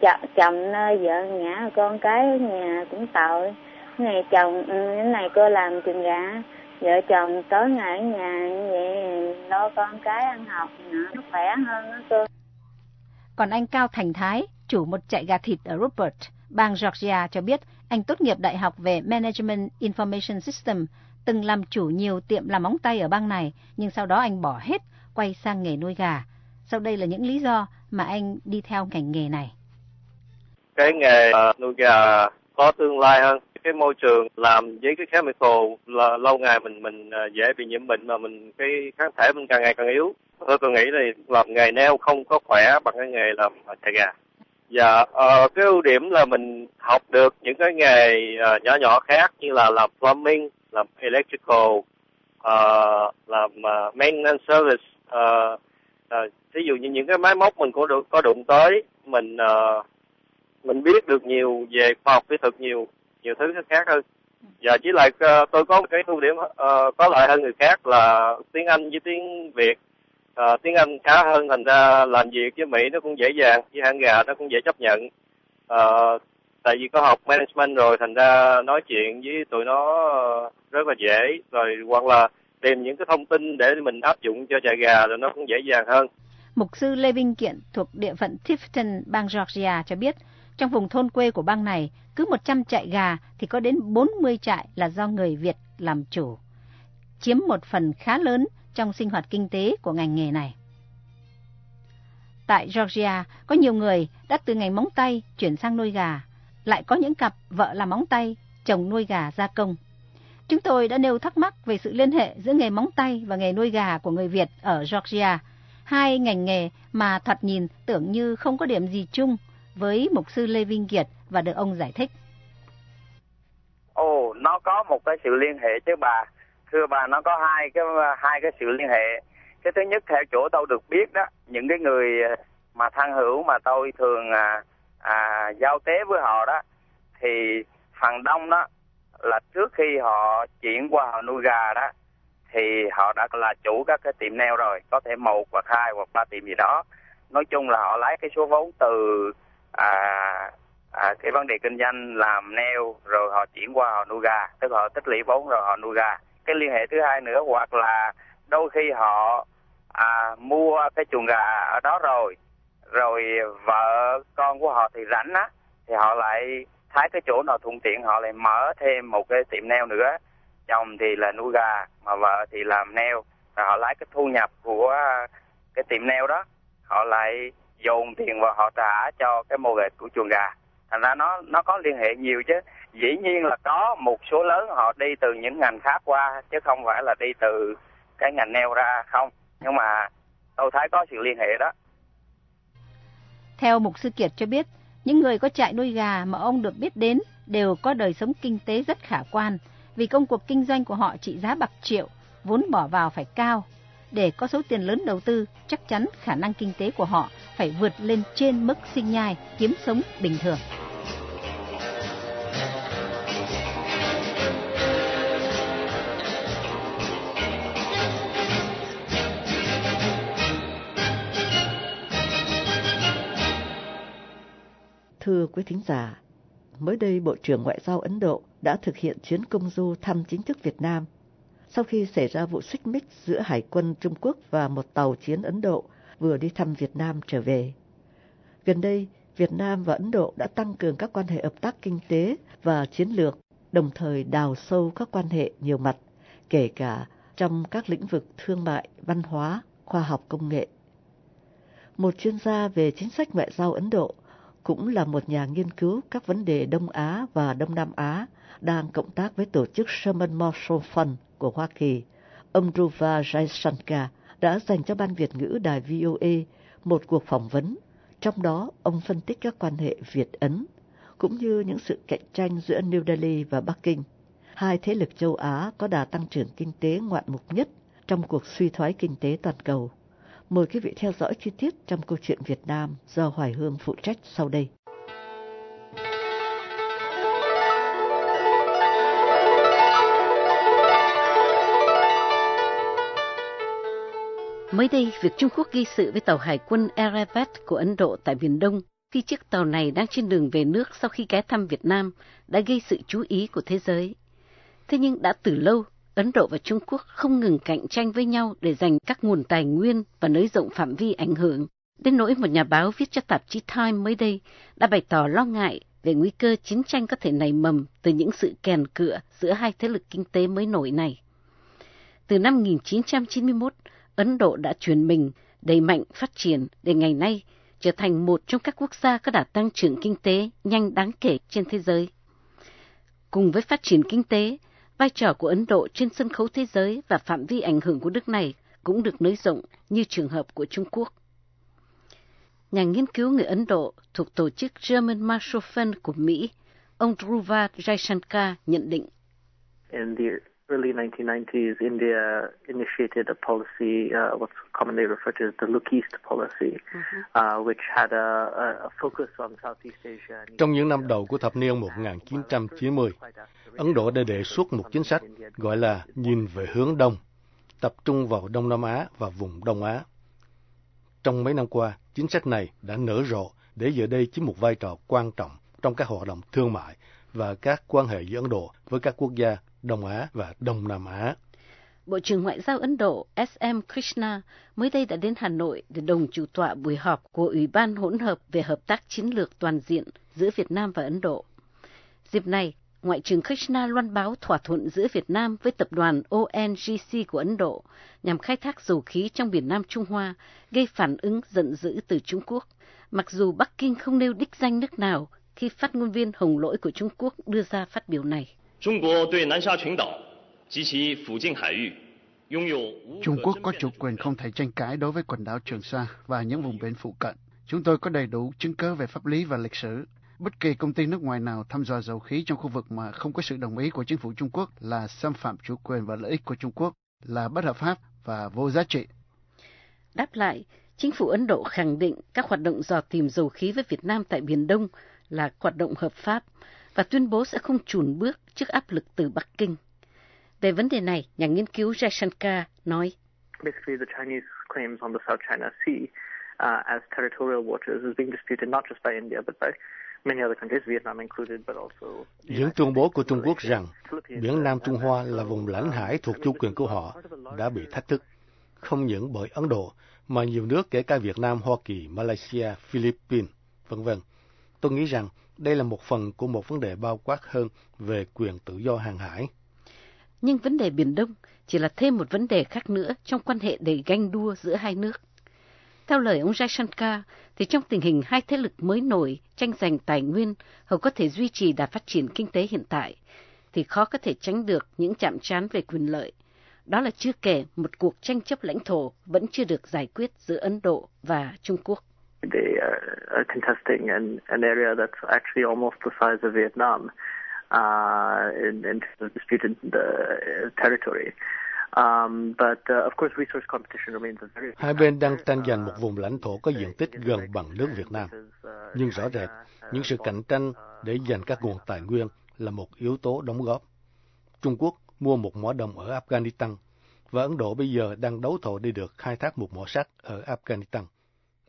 Chồng, chồng nơi vợ ngã con cái ở nhà cũng tội. Ngày chồng cái này cô làm trường gà vợ chồng tối ngày ở nhà vậy lo con cái ăn học nó khỏe hơn đó cô còn anh Cao Thành Thái, chủ một trại gà thịt ở Rupert, bang Georgia cho biết anh tốt nghiệp đại học về Management Information System, từng làm chủ nhiều tiệm làm móng tay ở bang này, nhưng sau đó anh bỏ hết, quay sang nghề nuôi gà. Sau đây là những lý do mà anh đi theo ngành nghề này. Cái nghề uh, nuôi gà có tương lai hơn cái môi trường làm với cái chemical là lâu ngày mình mình à, dễ bị nhiễm bệnh mà mình cái kháng thể mình càng ngày càng yếu. Tôi tôi nghĩ là làm nghề neo không có khỏe bằng cái nghề làm chạy gà. Dạ, uh, cái ưu điểm là mình học được những cái nghề uh, nhỏ nhỏ khác như là làm plumbing làm electrical uh, làm uh, maintenance service ờ, uh, uh, ví dụ như những cái máy móc mình có được có đụng tới mình uh, mình biết được nhiều về khoa học kỹ thuật nhiều nhiều thứ khác hơn. Và chỉ lại uh, ờ, tôi có một cái ưu điểm uh, có lợi hơn người khác là tiếng Anh với tiếng Việt. Uh, tiếng Anh khá hơn thành ra làm việc với Mỹ nó cũng dễ dàng với hãng gà nó cũng dễ chấp nhận. Uh, tại vì có học management rồi thành ra nói chuyện với tụi nó rất là dễ. Rồi hoặc là tìm những cái thông tin để mình áp dụng cho trại gà rồi nó cũng dễ dàng hơn. Mục sư Lê Vinh Kiện thuộc địa phận Tifton, bang Georgia cho biết trong vùng thôn quê của bang này, cứ 100 trại gà thì có đến 40 trại là do người Việt làm chủ, chiếm một phần khá lớn trong sinh hoạt kinh tế của ngành nghề này. Tại Georgia, có nhiều người đã từ ngành móng tay chuyển sang nuôi gà, lại có những cặp vợ làm móng tay, chồng nuôi gà gia công. Chúng tôi đã nêu thắc mắc về sự liên hệ giữa nghề móng tay và nghề nuôi gà của người Việt ở Georgia, hai ngành nghề mà thoạt nhìn tưởng như không có điểm gì chung với mục sư Lê Vinh Kiệt và được ông giải thích. Ồ, nó có một cái sự liên hệ chứ bà. Thưa bà, nó có hai cái hai cái sự liên hệ. Cái thứ nhất theo chỗ tôi được biết đó, những cái người mà thân hữu mà tôi thường à, à, giao tế với họ đó, thì phần đông đó là trước khi họ chuyển qua họ nuôi gà đó, thì họ đã là chủ các cái tiệm neo rồi, có thể một hoặc hai hoặc ba tiệm gì đó. Nói chung là họ lấy cái số vốn từ à, à, cái vấn đề kinh doanh làm neo rồi họ chuyển qua họ nuôi gà tức họ tích lũy vốn rồi họ nuôi gà. Cái liên hệ thứ hai nữa hoặc là đôi khi họ à, mua cái chuồng gà ở đó rồi rồi vợ con của họ thì rảnh á thì họ lại thấy cái chỗ nào thuận tiện họ lại mở thêm một cái tiệm neo nữa. Chồng thì là nuôi gà mà vợ thì làm neo và họ lấy cái thu nhập của cái tiệm neo đó họ lại dồn tiền vào họ trả cho cái mô hình của chuồng gà. Thành ra nó nó có liên hệ nhiều chứ. Dĩ nhiên là có một số lớn họ đi từ những ngành khác qua chứ không phải là đi từ cái ngành neo ra không. Nhưng mà tôi thấy có sự liên hệ đó. Theo Mục Sư Kiệt cho biết, những người có trại nuôi gà mà ông được biết đến đều có đời sống kinh tế rất khả quan vì công cuộc kinh doanh của họ trị giá bạc triệu, vốn bỏ vào phải cao. Để có số tiền lớn đầu tư, chắc chắn khả năng kinh tế của họ phải vượt lên trên mức sinh nhai, kiếm sống bình thường. Thưa quý thính giả, mới đây Bộ trưởng Ngoại giao Ấn Độ đã thực hiện chuyến công du thăm chính thức Việt Nam. Sau khi xảy ra vụ xích mích giữa Hải quân Trung Quốc và một tàu chiến Ấn Độ vừa đi thăm Việt Nam trở về. Gần đây, Việt Nam và Ấn Độ đã tăng cường các quan hệ hợp tác kinh tế và chiến lược, đồng thời đào sâu các quan hệ nhiều mặt, kể cả trong các lĩnh vực thương mại, văn hóa, khoa học công nghệ. Một chuyên gia về chính sách ngoại giao Ấn Độ cũng là một nhà nghiên cứu các vấn đề Đông Á và Đông Nam Á, đang cộng tác với tổ chức Sherman Marshall Fund của Hoa Kỳ. Ông Dhruva Jaishankar đã dành cho Ban Việt ngữ Đài VOA một cuộc phỏng vấn, trong đó ông phân tích các quan hệ Việt-Ấn, cũng như những sự cạnh tranh giữa New Delhi và Bắc Kinh, hai thế lực châu Á có đà tăng trưởng kinh tế ngoạn mục nhất trong cuộc suy thoái kinh tế toàn cầu. Mời quý vị theo dõi chi tiết trong câu chuyện Việt Nam do Hoài Hương phụ trách sau đây. Mới đây, việc Trung Quốc gây sự với tàu hải quân Aravat của Ấn Độ tại Biển Đông khi chiếc tàu này đang trên đường về nước sau khi ghé thăm Việt Nam đã gây sự chú ý của thế giới. Thế nhưng đã từ lâu, Ấn Độ và Trung Quốc không ngừng cạnh tranh với nhau để giành các nguồn tài nguyên và nới rộng phạm vi ảnh hưởng. Đến nỗi một nhà báo viết cho tạp chí Time mới đây đã bày tỏ lo ngại về nguy cơ chiến tranh có thể nảy mầm từ những sự kèn cựa giữa hai thế lực kinh tế mới nổi này. Từ năm 1991, Ấn Độ đã chuyển mình, đẩy mạnh phát triển để ngày nay trở thành một trong các quốc gia có đạt tăng trưởng kinh tế nhanh đáng kể trên thế giới. Cùng với phát triển kinh tế, vai trò của Ấn Độ trên sân khấu thế giới và phạm vi ảnh hưởng của nước này cũng được nới rộng như trường hợp của Trung Quốc. Nhà nghiên cứu người Ấn Độ thuộc tổ chức German Marshall Fund của Mỹ, ông Dhruva Jaishankar nhận định. In the early 1990s, India initiated a policy, uh, what's commonly referred to as the Look East policy, mm-hmm. uh, which had a, a focus on Southeast Asia. Trong những năm đầu của thập niên 1990, Ấn Độ đã đề xuất một chính sách gọi là nhìn về hướng Đông, tập trung vào Đông Nam Á và vùng Đông Á. Trong mấy năm qua, chính sách này đã nở rộ để giờ đây chiếm một vai trò quan trọng trong các hoạt động thương mại và các quan hệ giữa Ấn Độ với các quốc gia Đông Á và Đông Nam Á. Bộ trưởng Ngoại giao Ấn Độ S.M. Krishna mới đây đã đến Hà Nội để đồng chủ tọa buổi họp của Ủy ban hỗn hợp về hợp tác chiến lược toàn diện giữa Việt Nam và Ấn Độ. Dịp này, Ngoại trưởng Krishna loan báo thỏa thuận giữa Việt Nam với tập đoàn ONGC của Ấn Độ nhằm khai thác dầu khí trong biển Nam Trung Hoa, gây phản ứng giận dữ từ Trung Quốc, mặc dù Bắc Kinh không nêu đích danh nước nào khi phát ngôn viên Hồng Lỗi của Trung Quốc đưa ra phát biểu này. Trung Quốc có chủ quyền không thể tranh cãi đối với quần đảo Trường Sa và những vùng biển phụ cận. Chúng tôi có đầy đủ chứng cứ về pháp lý và lịch sử. Bất kỳ công ty nước ngoài nào thăm dò dầu khí trong khu vực mà không có sự đồng ý của chính phủ Trung Quốc là xâm phạm chủ quyền và lợi ích của Trung Quốc, là bất hợp pháp và vô giá trị. Đáp lại, chính phủ Ấn Độ khẳng định các hoạt động dò tìm dầu khí với Việt Nam tại Biển Đông là hoạt động hợp pháp và tuyên bố sẽ không chùn bước trước áp lực từ Bắc Kinh. Về vấn đề này, nhà nghiên cứu Jaishankar nói, Basically, the Chinese claims on the South China Sea uh, as territorial waters is being disputed not just by India but by many other countries, Vietnam included, but also... Những tuyên bố của Trung Quốc rằng biển Nam Trung Hoa là vùng lãnh hải thuộc chủ quyền của họ đã bị thách thức. không những bởi Ấn Độ, mà nhiều nước kể cả Việt Nam, Hoa Kỳ, Malaysia, Philippines, vân vân. Tôi nghĩ rằng đây là một phần của một vấn đề bao quát hơn về quyền tự do hàng hải. Nhưng vấn đề Biển Đông chỉ là thêm một vấn đề khác nữa trong quan hệ đầy ganh đua giữa hai nước. Theo lời ông Jaishankar, thì trong tình hình hai thế lực mới nổi tranh giành tài nguyên hầu có thể duy trì đà phát triển kinh tế hiện tại, thì khó có thể tránh được những chạm trán về quyền lợi. Đó là chưa kể một cuộc tranh chấp lãnh thổ vẫn chưa được giải quyết giữa Ấn Độ và Trung Quốc. They are contesting an, an area that's actually almost the size of Vietnam uh, in, in disputed uh, territory. Um, but, uh, of course, resource competition remains a very... Hai bên đang tranh giành một vùng lãnh thổ có diện tích gần bằng nước Việt Nam. Nhưng rõ rệt, những sự cạnh tranh để giành các nguồn tài nguyên là một yếu tố đóng góp. Trung Quốc mua một mỏ đồng ở Afghanistan và Ấn Độ bây giờ đang đấu thầu đi được khai thác một mỏ sắt ở Afghanistan.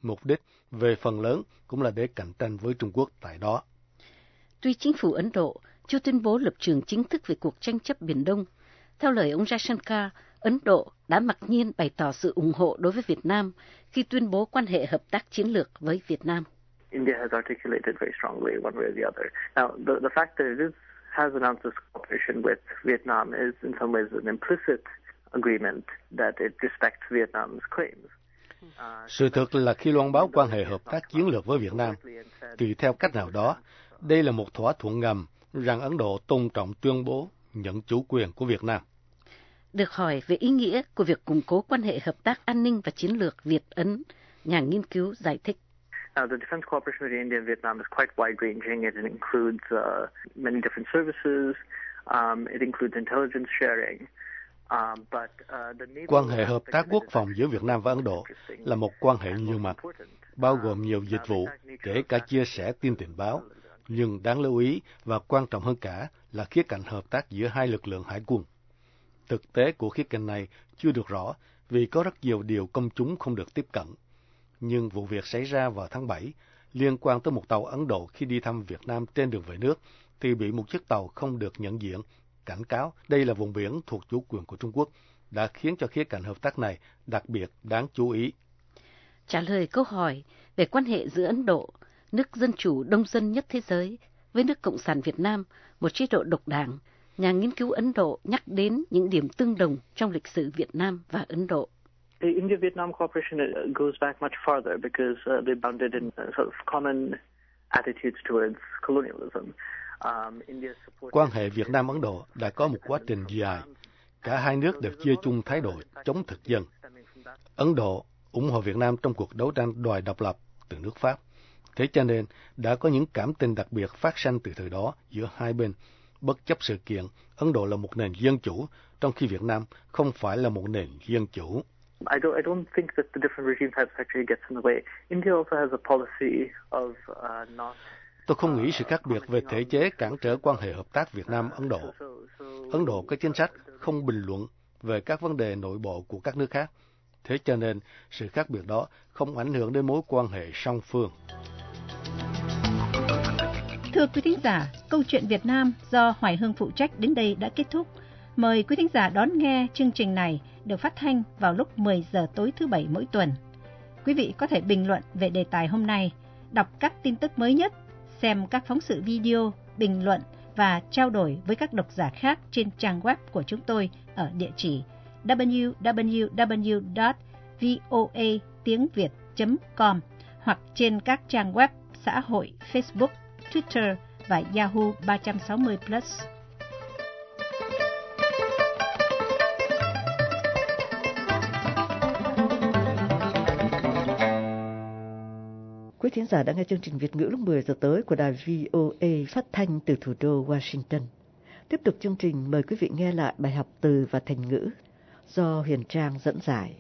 Mục đích về phần lớn cũng là để cạnh tranh với Trung Quốc tại đó. Tuy chính phủ Ấn Độ chưa tuyên bố lập trường chính thức về cuộc tranh chấp Biển Đông, theo lời ông Jaishankar, Ấn Độ đã mặc nhiên bày tỏ sự ủng hộ đối với Việt Nam khi tuyên bố quan hệ hợp tác chiến lược với Việt Nam. India has articulated very strongly one way or the other. Now, the, the fact that it is, has announced this cooperation with Vietnam is in some ways an implicit agreement that it respects Vietnam's claims. Sự thật là khi loan báo quan hệ hợp tác chiến lược với Việt Nam, thì theo cách nào đó, đây là một thỏa thuận ngầm rằng Ấn Độ tôn trọng tuyên bố nhận chủ quyền của Việt Nam. Được hỏi về ý nghĩa của việc củng cố quan hệ hợp tác an ninh và chiến lược Việt-Ấn, nhà nghiên cứu giải thích. Now, the defense cooperation between India and Vietnam is quite wide-ranging. It includes uh, many different services. Um, it includes intelligence sharing. Um, uh, quan hệ hợp tác quốc phòng giữa Việt Nam và Ấn Độ là một quan hệ nhiều mặt, bao gồm nhiều dịch vụ, kể cả chia sẻ tin tình báo, nhưng đáng lưu ý và quan trọng hơn cả là khía cạnh hợp tác giữa hai lực lượng hải quân. Thực tế của khía cạnh này chưa được rõ vì có rất nhiều điều công chúng không được tiếp cận. Nhưng vụ việc xảy ra vào tháng 7 liên quan tới một tàu Ấn Độ khi đi thăm Việt Nam trên đường về nước thì bị một chiếc tàu không được nhận diện cảnh cáo đây là vùng biển thuộc chủ quyền của Trung Quốc đã khiến cho khía cạnh hợp tác này đặc biệt đáng chú ý. Trả lời câu hỏi về quan hệ giữa Ấn Độ, nước dân chủ đông dân nhất thế giới, với nước Cộng sản Việt Nam, một chế độ độc đảng, nhà nghiên cứu Ấn Độ nhắc đến những điểm tương đồng trong lịch sử Việt Nam và Ấn Độ. The India-Vietnam cooperation goes back much farther because uh, they bounded in uh, sort of common attitudes towards colonialism. Quan hệ Việt Nam-Ấn Độ đã có một quá trình dài. Cả hai nước đều chia chung thái độ chống thực dân. Ấn Độ ủng hộ Việt Nam trong cuộc đấu tranh đòi độc lập từ nước Pháp. Thế cho nên đã có những cảm tình đặc biệt phát sinh từ thời đó giữa hai bên. Bất chấp sự kiện, Ấn Độ là một nền dân chủ, trong khi Việt Nam không phải là một nền dân chủ. I don't, I don't think that the different regime types actually gets in the way. India also has a policy of uh, not Tôi không nghĩ sự khác biệt về thể chế cản trở quan hệ hợp tác Việt Nam-Ấn Độ. Ấn Độ có chính sách không bình luận về các vấn đề nội bộ của các nước khác. Thế cho nên, sự khác biệt đó không ảnh hưởng đến mối quan hệ song phương. Thưa quý thính giả, câu chuyện Việt Nam do Hoài Hương phụ trách đến đây đã kết thúc. Mời quý thính giả đón nghe chương trình này được phát thanh vào lúc 10 giờ tối thứ Bảy mỗi tuần. Quý vị có thể bình luận về đề tài hôm nay, đọc các tin tức mới nhất, xem các phóng sự video, bình luận và trao đổi với các độc giả khác trên trang web của chúng tôi ở địa chỉ www.voatienViet.com hoặc trên các trang web xã hội Facebook, Twitter và Yahoo 360 Plus. Thính giả đã nghe chương trình Việt ngữ lúc 10 giờ tới của đài VOA phát thanh từ thủ đô Washington. Tiếp tục chương trình, mời quý vị nghe lại bài học từ và thành ngữ do Huyền Trang dẫn giải.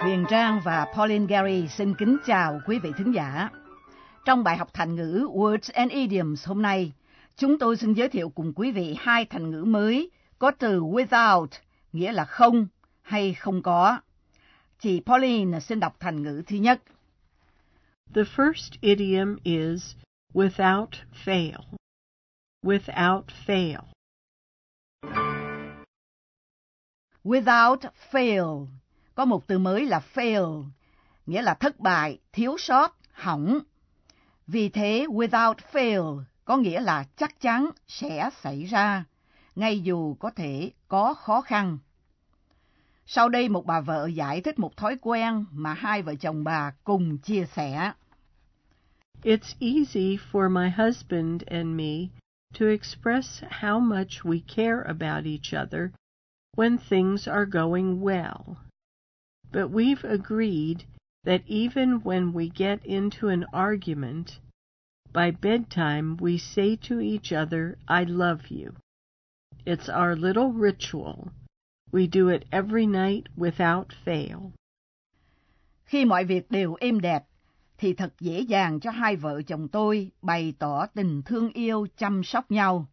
Huyền Trang và Pauline Gary xin kính chào quý vị thính giả. Trong bài học thành ngữ Words and Idioms hôm nay, chúng tôi xin giới thiệu cùng quý vị hai thành ngữ mới có từ without, nghĩa là không hay không có. Chị Pauline xin đọc thành ngữ thứ nhất. The first idiom is without fail. Without fail. Without fail. Có một từ mới là fail, nghĩa là thất bại, thiếu sót, hỏng. Vì thế, without fail có nghĩa là chắc chắn sẽ xảy ra, ngay dù có thể có khó khăn. Sau đây một bà vợ giải thích một thói quen mà hai vợ chồng bà cùng chia sẻ. It's easy for my husband and me to express how much we care about each other when things are going well. But we've agreed that even when we get into an argument, by bedtime we say to each other, I love you. It's our little ritual. We do it every night without fail. Khi mọi việc đều êm đẹp, thì thật dễ dàng cho hai vợ chồng tôi bày tỏ tình thương yêu chăm sóc nhau.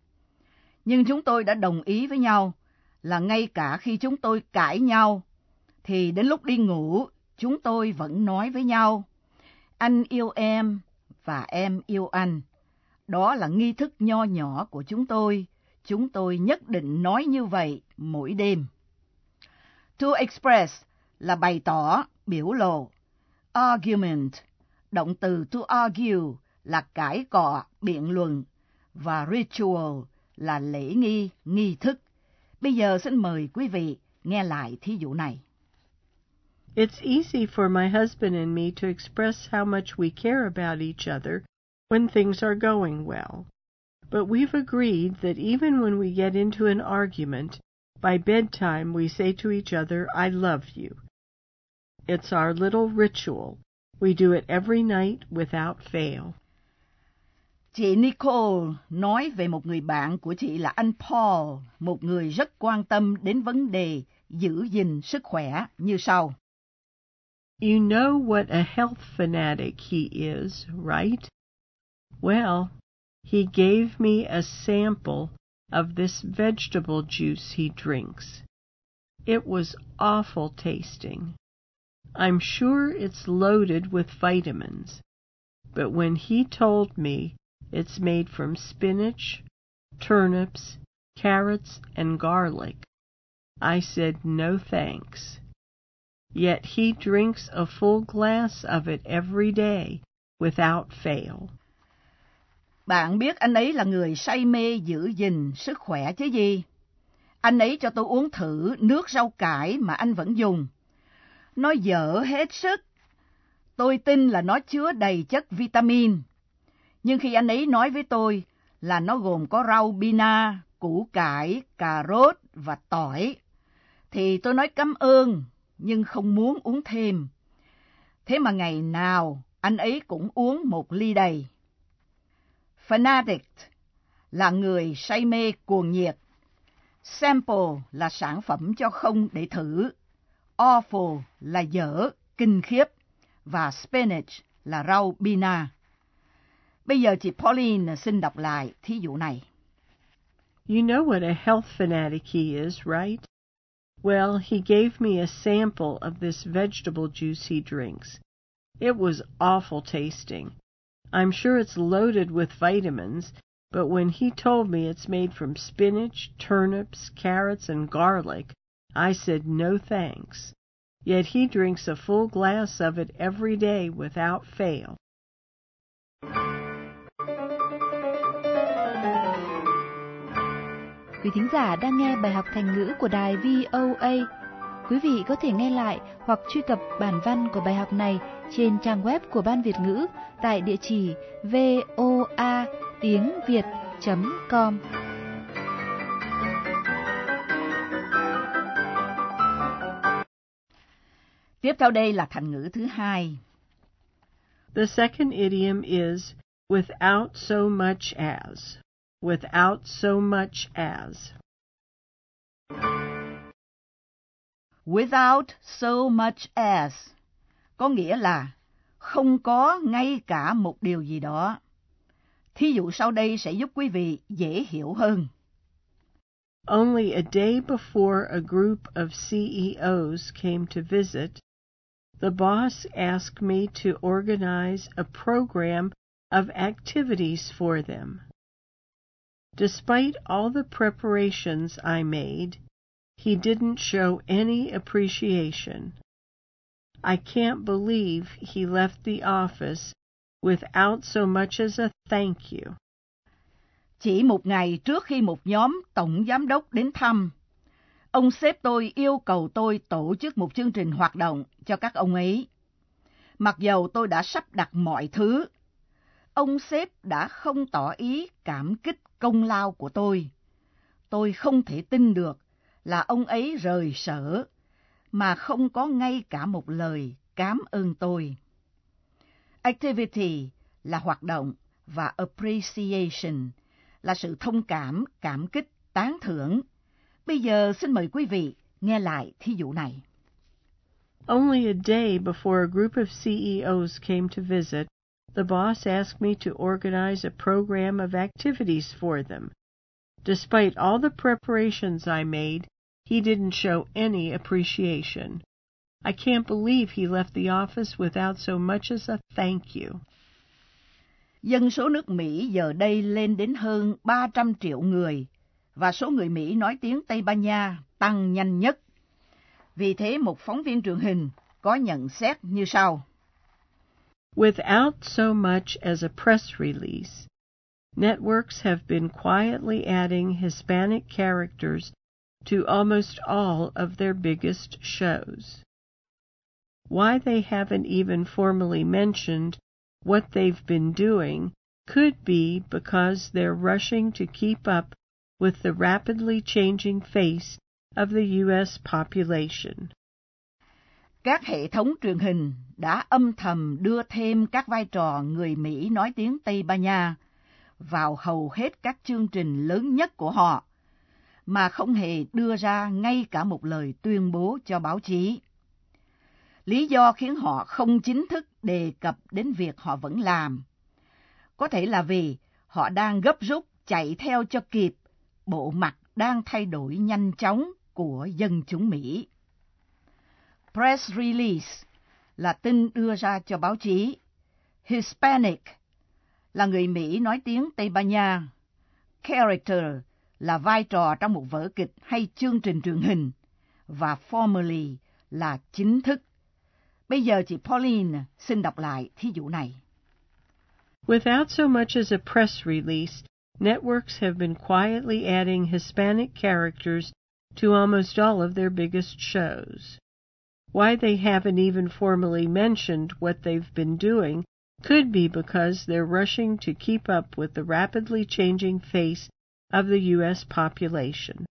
Nhưng chúng tôi đã đồng ý với nhau là ngay cả khi chúng tôi cãi nhau, thì đến lúc đi ngủ, chúng tôi vẫn nói với nhau, anh yêu em và em yêu anh. Đó là nghi thức nho nhỏ của chúng tôi. Chúng tôi nhất định nói như vậy mỗi đêm. To express là bày tỏ, biểu lộ. Argument, động từ to argue là cãi cọ, biện luận. Và ritual là lễ nghi, nghi thức. Bây giờ xin mời quý vị nghe lại thí dụ này. It's easy for my husband and me to express how much we care about each other when things are going well. But we've agreed that even when we get into an argument, by bedtime we say to each other, I love you. It's our little ritual. We do it every night without fail. Chị Nicole nói về một người bạn của chị là anh Paul, một người rất quan tâm đến vấn đề giữ gìn sức khỏe như sau. You know what a health fanatic he is, right? Well, he gave me a sample of this vegetable juice he drinks. It was awful tasting. I'm sure it's loaded with vitamins, but when he told me it's made from spinach, turnips, carrots, and garlic, I said no thanks. Yet he drinks a full glass of it every day without fail. Bạn biết anh ấy là người say mê giữ gìn sức khỏe chứ gì? Anh ấy cho tôi uống thử nước rau cải mà anh vẫn dùng. Nó dở hết sức. Tôi tin là nó chứa đầy chất vitamin. Nhưng khi anh ấy nói với tôi là nó gồm có rau bina, củ cải, cà rốt và tỏi, thì tôi nói cảm ơn nhưng không muốn uống thêm. Thế mà ngày nào anh ấy cũng uống một ly đầy. Fanatic là người say mê cuồng nhiệt. Sample là sản phẩm cho không để thử. Awful là dở, kinh khiếp. Và spinach là rau bina. Bây giờ chị Pauline xin đọc lại thí dụ này. You know what a health fanatic he is, right? Well, he gave me a sample of this vegetable juice he drinks. It was awful tasting. I'm sure it's loaded with vitamins, but when he told me it's made from spinach, turnips, carrots, and garlic, I said no thanks. Yet he drinks a full glass of it every day without fail. Quý thính giả đang nghe bài học thành ngữ của đài VOA. Quý vị có thể nghe lại hoặc truy cập bản văn của bài học này trên trang web của Ban Việt ngữ tại địa chỉ voa tiếng việt.com. Tiếp theo đây là thành ngữ thứ hai. The second idiom is, without so much as. Without so much as. Without so much as có nghĩa là không có ngay cả một điều gì đó. Thí dụ sau đây sẽ giúp quý vị dễ hiểu hơn. Only a day before a group of CEOs came to visit, the boss asked me to organize a program of activities for them. Despite all the preparations I made, he didn't show any appreciation. I can't believe he left the office without so much as a thank you. Chỉ một ngày trước khi một nhóm tổng giám đốc đến thăm, ông sếp tôi yêu cầu tôi tổ chức một chương trình hoạt động cho các ông ấy. Mặc dầu tôi đã sắp đặt mọi thứ, ông sếp đã không tỏ ý cảm kích công lao của tôi. Tôi không thể tin được là ông ấy rời sở mà không có ngay cả một lời cảm ơn tôi. Activity là hoạt động và appreciation là sự thông cảm, cảm kích, tán thưởng. Bây giờ xin mời quý vị nghe lại thí dụ này. Only a day before a group of CEOs came to visit, the boss asked me to organize a program of activities for them. Despite all the preparations I made, he didn't show any appreciation. I can't believe he left the office without so much as a thank you. Dân số nước Mỹ giờ đây lên đến hơn 300 triệu người và số người Mỹ nói tiếng Tây Ban Nha tăng nhanh nhất. Vì thế một phóng viên truyền hình có nhận xét như sau. Without so much as a press release, networks have been quietly adding Hispanic characters to almost all of their biggest shows. Why they haven't even formally mentioned what they've been doing could be because they're rushing to keep up with the rapidly changing face of the U.S. population. Các hệ thống truyền hình đã âm thầm đưa thêm các vai trò người Mỹ nói tiếng Tây Ban Nha vào hầu hết các chương trình lớn nhất của họ, mà không hề đưa ra ngay cả một lời tuyên bố cho báo chí. Lý do khiến họ không chính thức đề cập đến việc họ vẫn làm. Có thể là vì họ đang gấp rút chạy theo cho kịp bộ mặt đang thay đổi nhanh chóng của dân chúng Mỹ. Press release là tin đưa ra cho báo chí. Hispanic là người Mỹ nói tiếng Tây Ban Nha. Character là vai trò trong một vở kịch hay chương trình truyền hình. Và formally là chính thức. Bây giờ chị Pauline xin đọc lại thí dụ này. Without so much as a press release, networks have been quietly adding Hispanic characters to almost all of their biggest shows. Why they haven't even formally mentioned what they've been doing could be because they're rushing to keep up with the rapidly changing face of the U.S. population.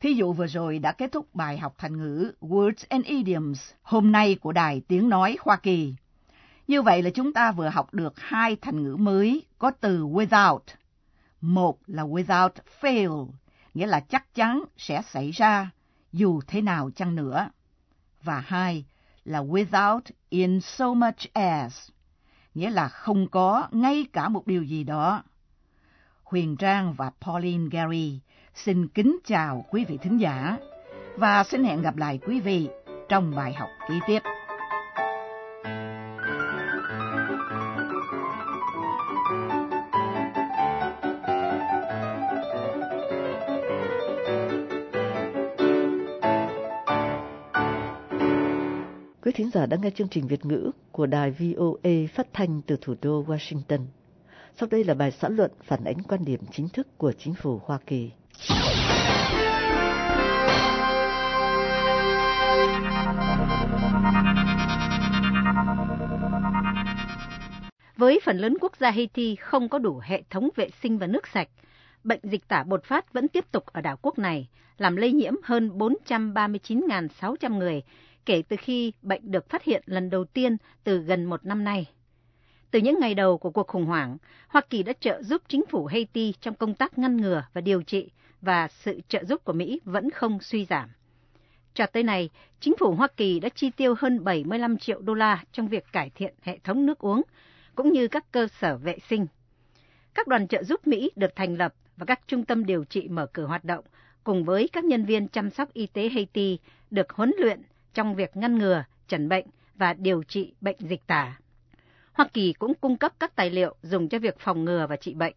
Thí dụ vừa rồi đã kết thúc bài học thành ngữ Words and Idioms hôm nay của Đài Tiếng Nói Hoa Kỳ. Như vậy là chúng ta vừa học được hai thành ngữ mới có từ without. Một là without fail, nghĩa là chắc chắn sẽ xảy ra dù thế nào chăng nữa. Và hai là without in so much as, nghĩa là không có ngay cả một điều gì đó. Huyền Trang và Pauline Gary xin kính chào quý vị thính giả và xin hẹn gặp lại quý vị trong bài học kế tiếp. Giả đã nghe chương trình Việt ngữ của đài VOA phát thanh từ thủ đô Washington. Sau đây là bài xã luận phản ánh quan điểm chính thức của chính phủ Hoa Kỳ. Với phần lớn quốc gia Haiti không có đủ hệ thống vệ sinh và nước sạch, bệnh dịch tả bột phát vẫn tiếp tục ở đảo quốc này, làm lây nhiễm hơn 439.600 người kể từ khi bệnh được phát hiện lần đầu tiên từ gần một năm nay. Từ những ngày đầu của cuộc khủng hoảng, Hoa Kỳ đã trợ giúp chính phủ Haiti trong công tác ngăn ngừa và điều trị, và sự trợ giúp của Mỹ vẫn không suy giảm. Cho tới nay, chính phủ Hoa Kỳ đã chi tiêu hơn 75 triệu đô la trong việc cải thiện hệ thống nước uống, cũng như các cơ sở vệ sinh. Các đoàn trợ giúp Mỹ được thành lập và các trung tâm điều trị mở cửa hoạt động, cùng với các nhân viên chăm sóc y tế Haiti được huấn luyện trong việc ngăn ngừa, chẩn bệnh và điều trị bệnh dịch tả. Hoa Kỳ cũng cung cấp các tài liệu dùng cho việc phòng ngừa và trị bệnh.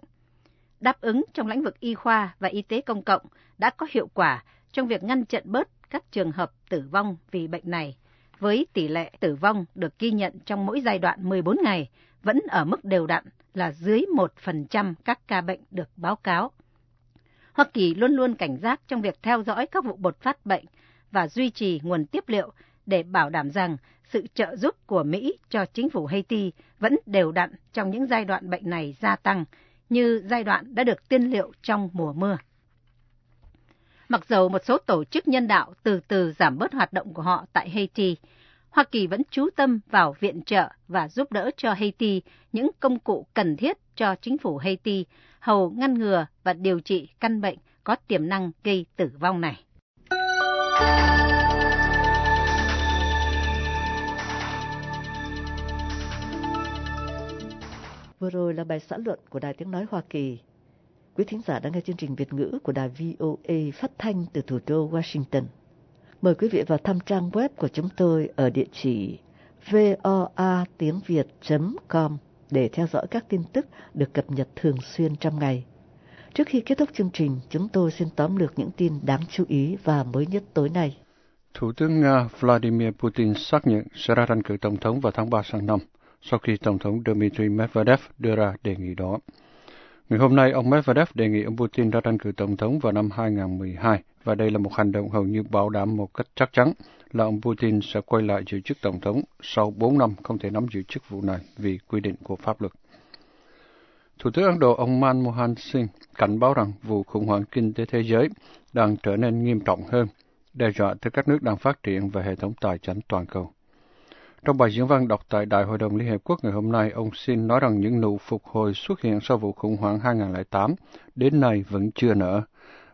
Đáp ứng trong lĩnh vực y khoa và y tế công cộng đã có hiệu quả trong việc ngăn chặn bớt các trường hợp tử vong vì bệnh này, với tỷ lệ tử vong được ghi nhận trong mỗi giai đoạn 14 ngày vẫn ở mức đều đặn là dưới 1% các ca bệnh được báo cáo. Hoa Kỳ luôn luôn cảnh giác trong việc theo dõi các vụ bột phát bệnh và duy trì nguồn tiếp liệu để bảo đảm rằng sự trợ giúp của Mỹ cho chính phủ Haiti vẫn đều đặn trong những giai đoạn bệnh này gia tăng, như giai đoạn đã được tiên liệu trong mùa mưa. Mặc dầu một số tổ chức nhân đạo từ từ giảm bớt hoạt động của họ tại Haiti, Hoa Kỳ vẫn chú tâm vào viện trợ và giúp đỡ cho Haiti những công cụ cần thiết cho chính phủ Haiti hầu ngăn ngừa và điều trị căn bệnh có tiềm năng gây tử vong này. Vừa rồi là bài xã luận của Đài Tiếng Nói Hoa Kỳ. Quý thính giả đang nghe chương trình Việt ngữ của Đài VOA phát thanh từ thủ đô Washington. Mời quý vị vào thăm trang web của chúng tôi ở địa chỉ voa tiếng việt.com để theo dõi các tin tức được cập nhật thường xuyên trong ngày. Trước khi kết thúc chương trình, chúng tôi xin tóm lược những tin đáng chú ý và mới nhất tối nay. Thủ tướng Nga Vladimir Putin xác nhận sẽ ra tranh cử tổng thống vào tháng 3 sang năm, sau khi Tổng thống Dmitry Medvedev đưa ra đề nghị đó. Ngày hôm nay, ông Medvedev đề nghị ông Putin ra tranh cử tổng thống vào năm 2012, và đây là một hành động hầu như bảo đảm một cách chắc chắn là ông Putin sẽ quay lại giữ chức tổng thống sau 4 năm không thể nắm giữ chức vụ này vì quy định của pháp luật. Thủ tướng Ấn Độ ông Manmohan Singh cảnh báo rằng vụ khủng hoảng kinh tế thế giới đang trở nên nghiêm trọng hơn, đe dọa tới các nước đang phát triển và hệ thống tài chính toàn cầu. Trong bài diễn văn đọc tại Đại hội đồng Liên Hiệp Quốc ngày hôm nay, ông Xin nói rằng những nụ phục hồi xuất hiện sau vụ khủng hoảng 2008 đến nay vẫn chưa nở.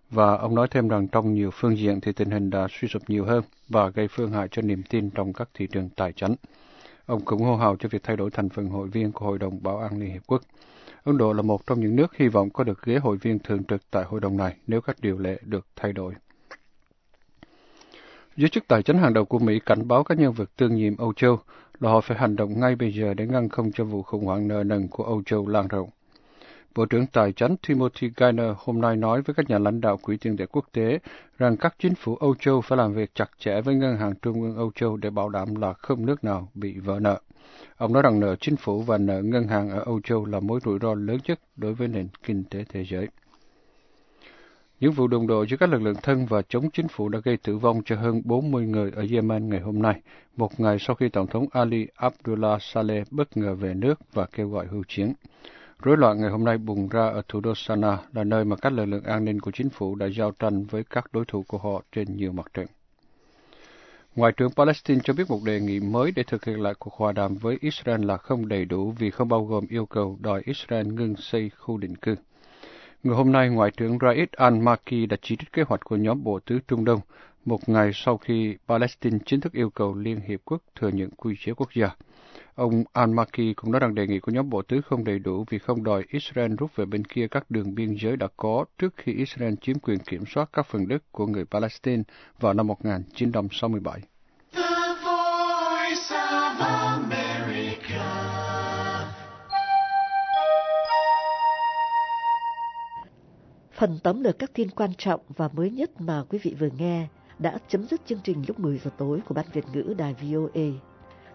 Và ông nói thêm rằng trong nhiều phương diện thì tình hình đã suy sụp nhiều hơn và gây phương hại cho niềm tin trong các thị trường tài chính. Ông cũng hô hào cho việc thay đổi thành phần hội viên của Hội đồng Bảo an Liên Hiệp Quốc. Ấn Độ là một trong những nước hy vọng có được ghế hội viên thường trực tại hội đồng này nếu các điều lệ được thay đổi. Giới chức tài chính hàng đầu của Mỹ cảnh báo các nhân vật tương nhiệm Âu Châu, là họ phải hành động ngay bây giờ để ngăn không cho vụ khủng hoảng nợ nần của Âu Châu lan rộng. Bộ trưởng Tài chính Timothy Geithner hôm nay nói với các nhà lãnh đạo Quỹ tiền tệ quốc tế rằng các chính phủ Âu Châu phải làm việc chặt chẽ với Ngân hàng Trung ương Âu Châu để bảo đảm là không nước nào bị vỡ nợ. Ông nói rằng nợ chính phủ và nợ ngân hàng ở Âu Châu là mối rủi ro lớn nhất đối với nền kinh tế thế giới. Những vụ đụng độ giữa các lực lượng thân và chống chính phủ đã gây tử vong cho hơn 40 người ở Yemen ngày hôm nay, một ngày sau khi Tổng thống Ali Abdullah Saleh bất ngờ về nước và kêu gọi hưu chiến. Rối loạn ngày hôm nay bùng ra ở thủ đô Sanaa là nơi mà các lực lượng an ninh của chính phủ đã giao tranh với các đối thủ của họ trên nhiều mặt trận. Ngoại trưởng Palestine cho biết một đề nghị mới để thực hiện lại cuộc hòa đàm với Israel là không đầy đủ vì không bao gồm yêu cầu đòi Israel ngưng xây khu định cư. Ngày hôm nay, Ngoại trưởng Raed al-Maki đã chỉ trích kế hoạch của nhóm Bộ Tứ Trung Đông, một ngày sau khi Palestine chính thức yêu cầu Liên Hiệp Quốc thừa nhận quy chế quốc gia. Ông al-Maki cũng nói rằng đề nghị của nhóm Bộ Tứ không đầy đủ vì không đòi Israel rút về bên kia các đường biên giới đã có trước khi Israel chiếm quyền kiểm soát các phần đất của người Palestine vào năm 1967. Phần tóm lược các tin quan trọng và mới nhất mà quý vị vừa nghe đã chấm dứt chương trình lúc 10 giờ tối của Ban Việt ngữ Đài VOA.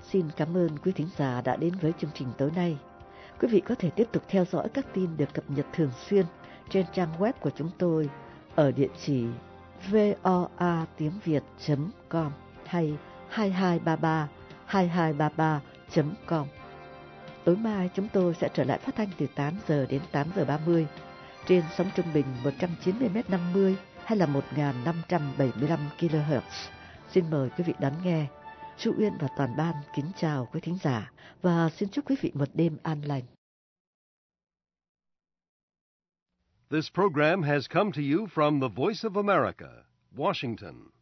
Xin cảm ơn quý thính giả đã đến với chương trình tối nay. Quý vị có thể tiếp tục theo dõi các tin được cập nhật thường xuyên trên trang web của chúng tôi ở địa chỉ voa tiếng việt.com hay 2233 2233.com. Tối mai chúng tôi sẽ trở lại phát thanh từ 8 giờ đến 8 giờ 30 trên sóng trung bình 190 m 50 hay là 1575 kHz. Xin mời quý vị đón nghe. Chu Uyên và toàn ban kính chào quý thính giả và xin chúc quý vị một đêm an lành. This program has come to you from the Voice of America, Washington.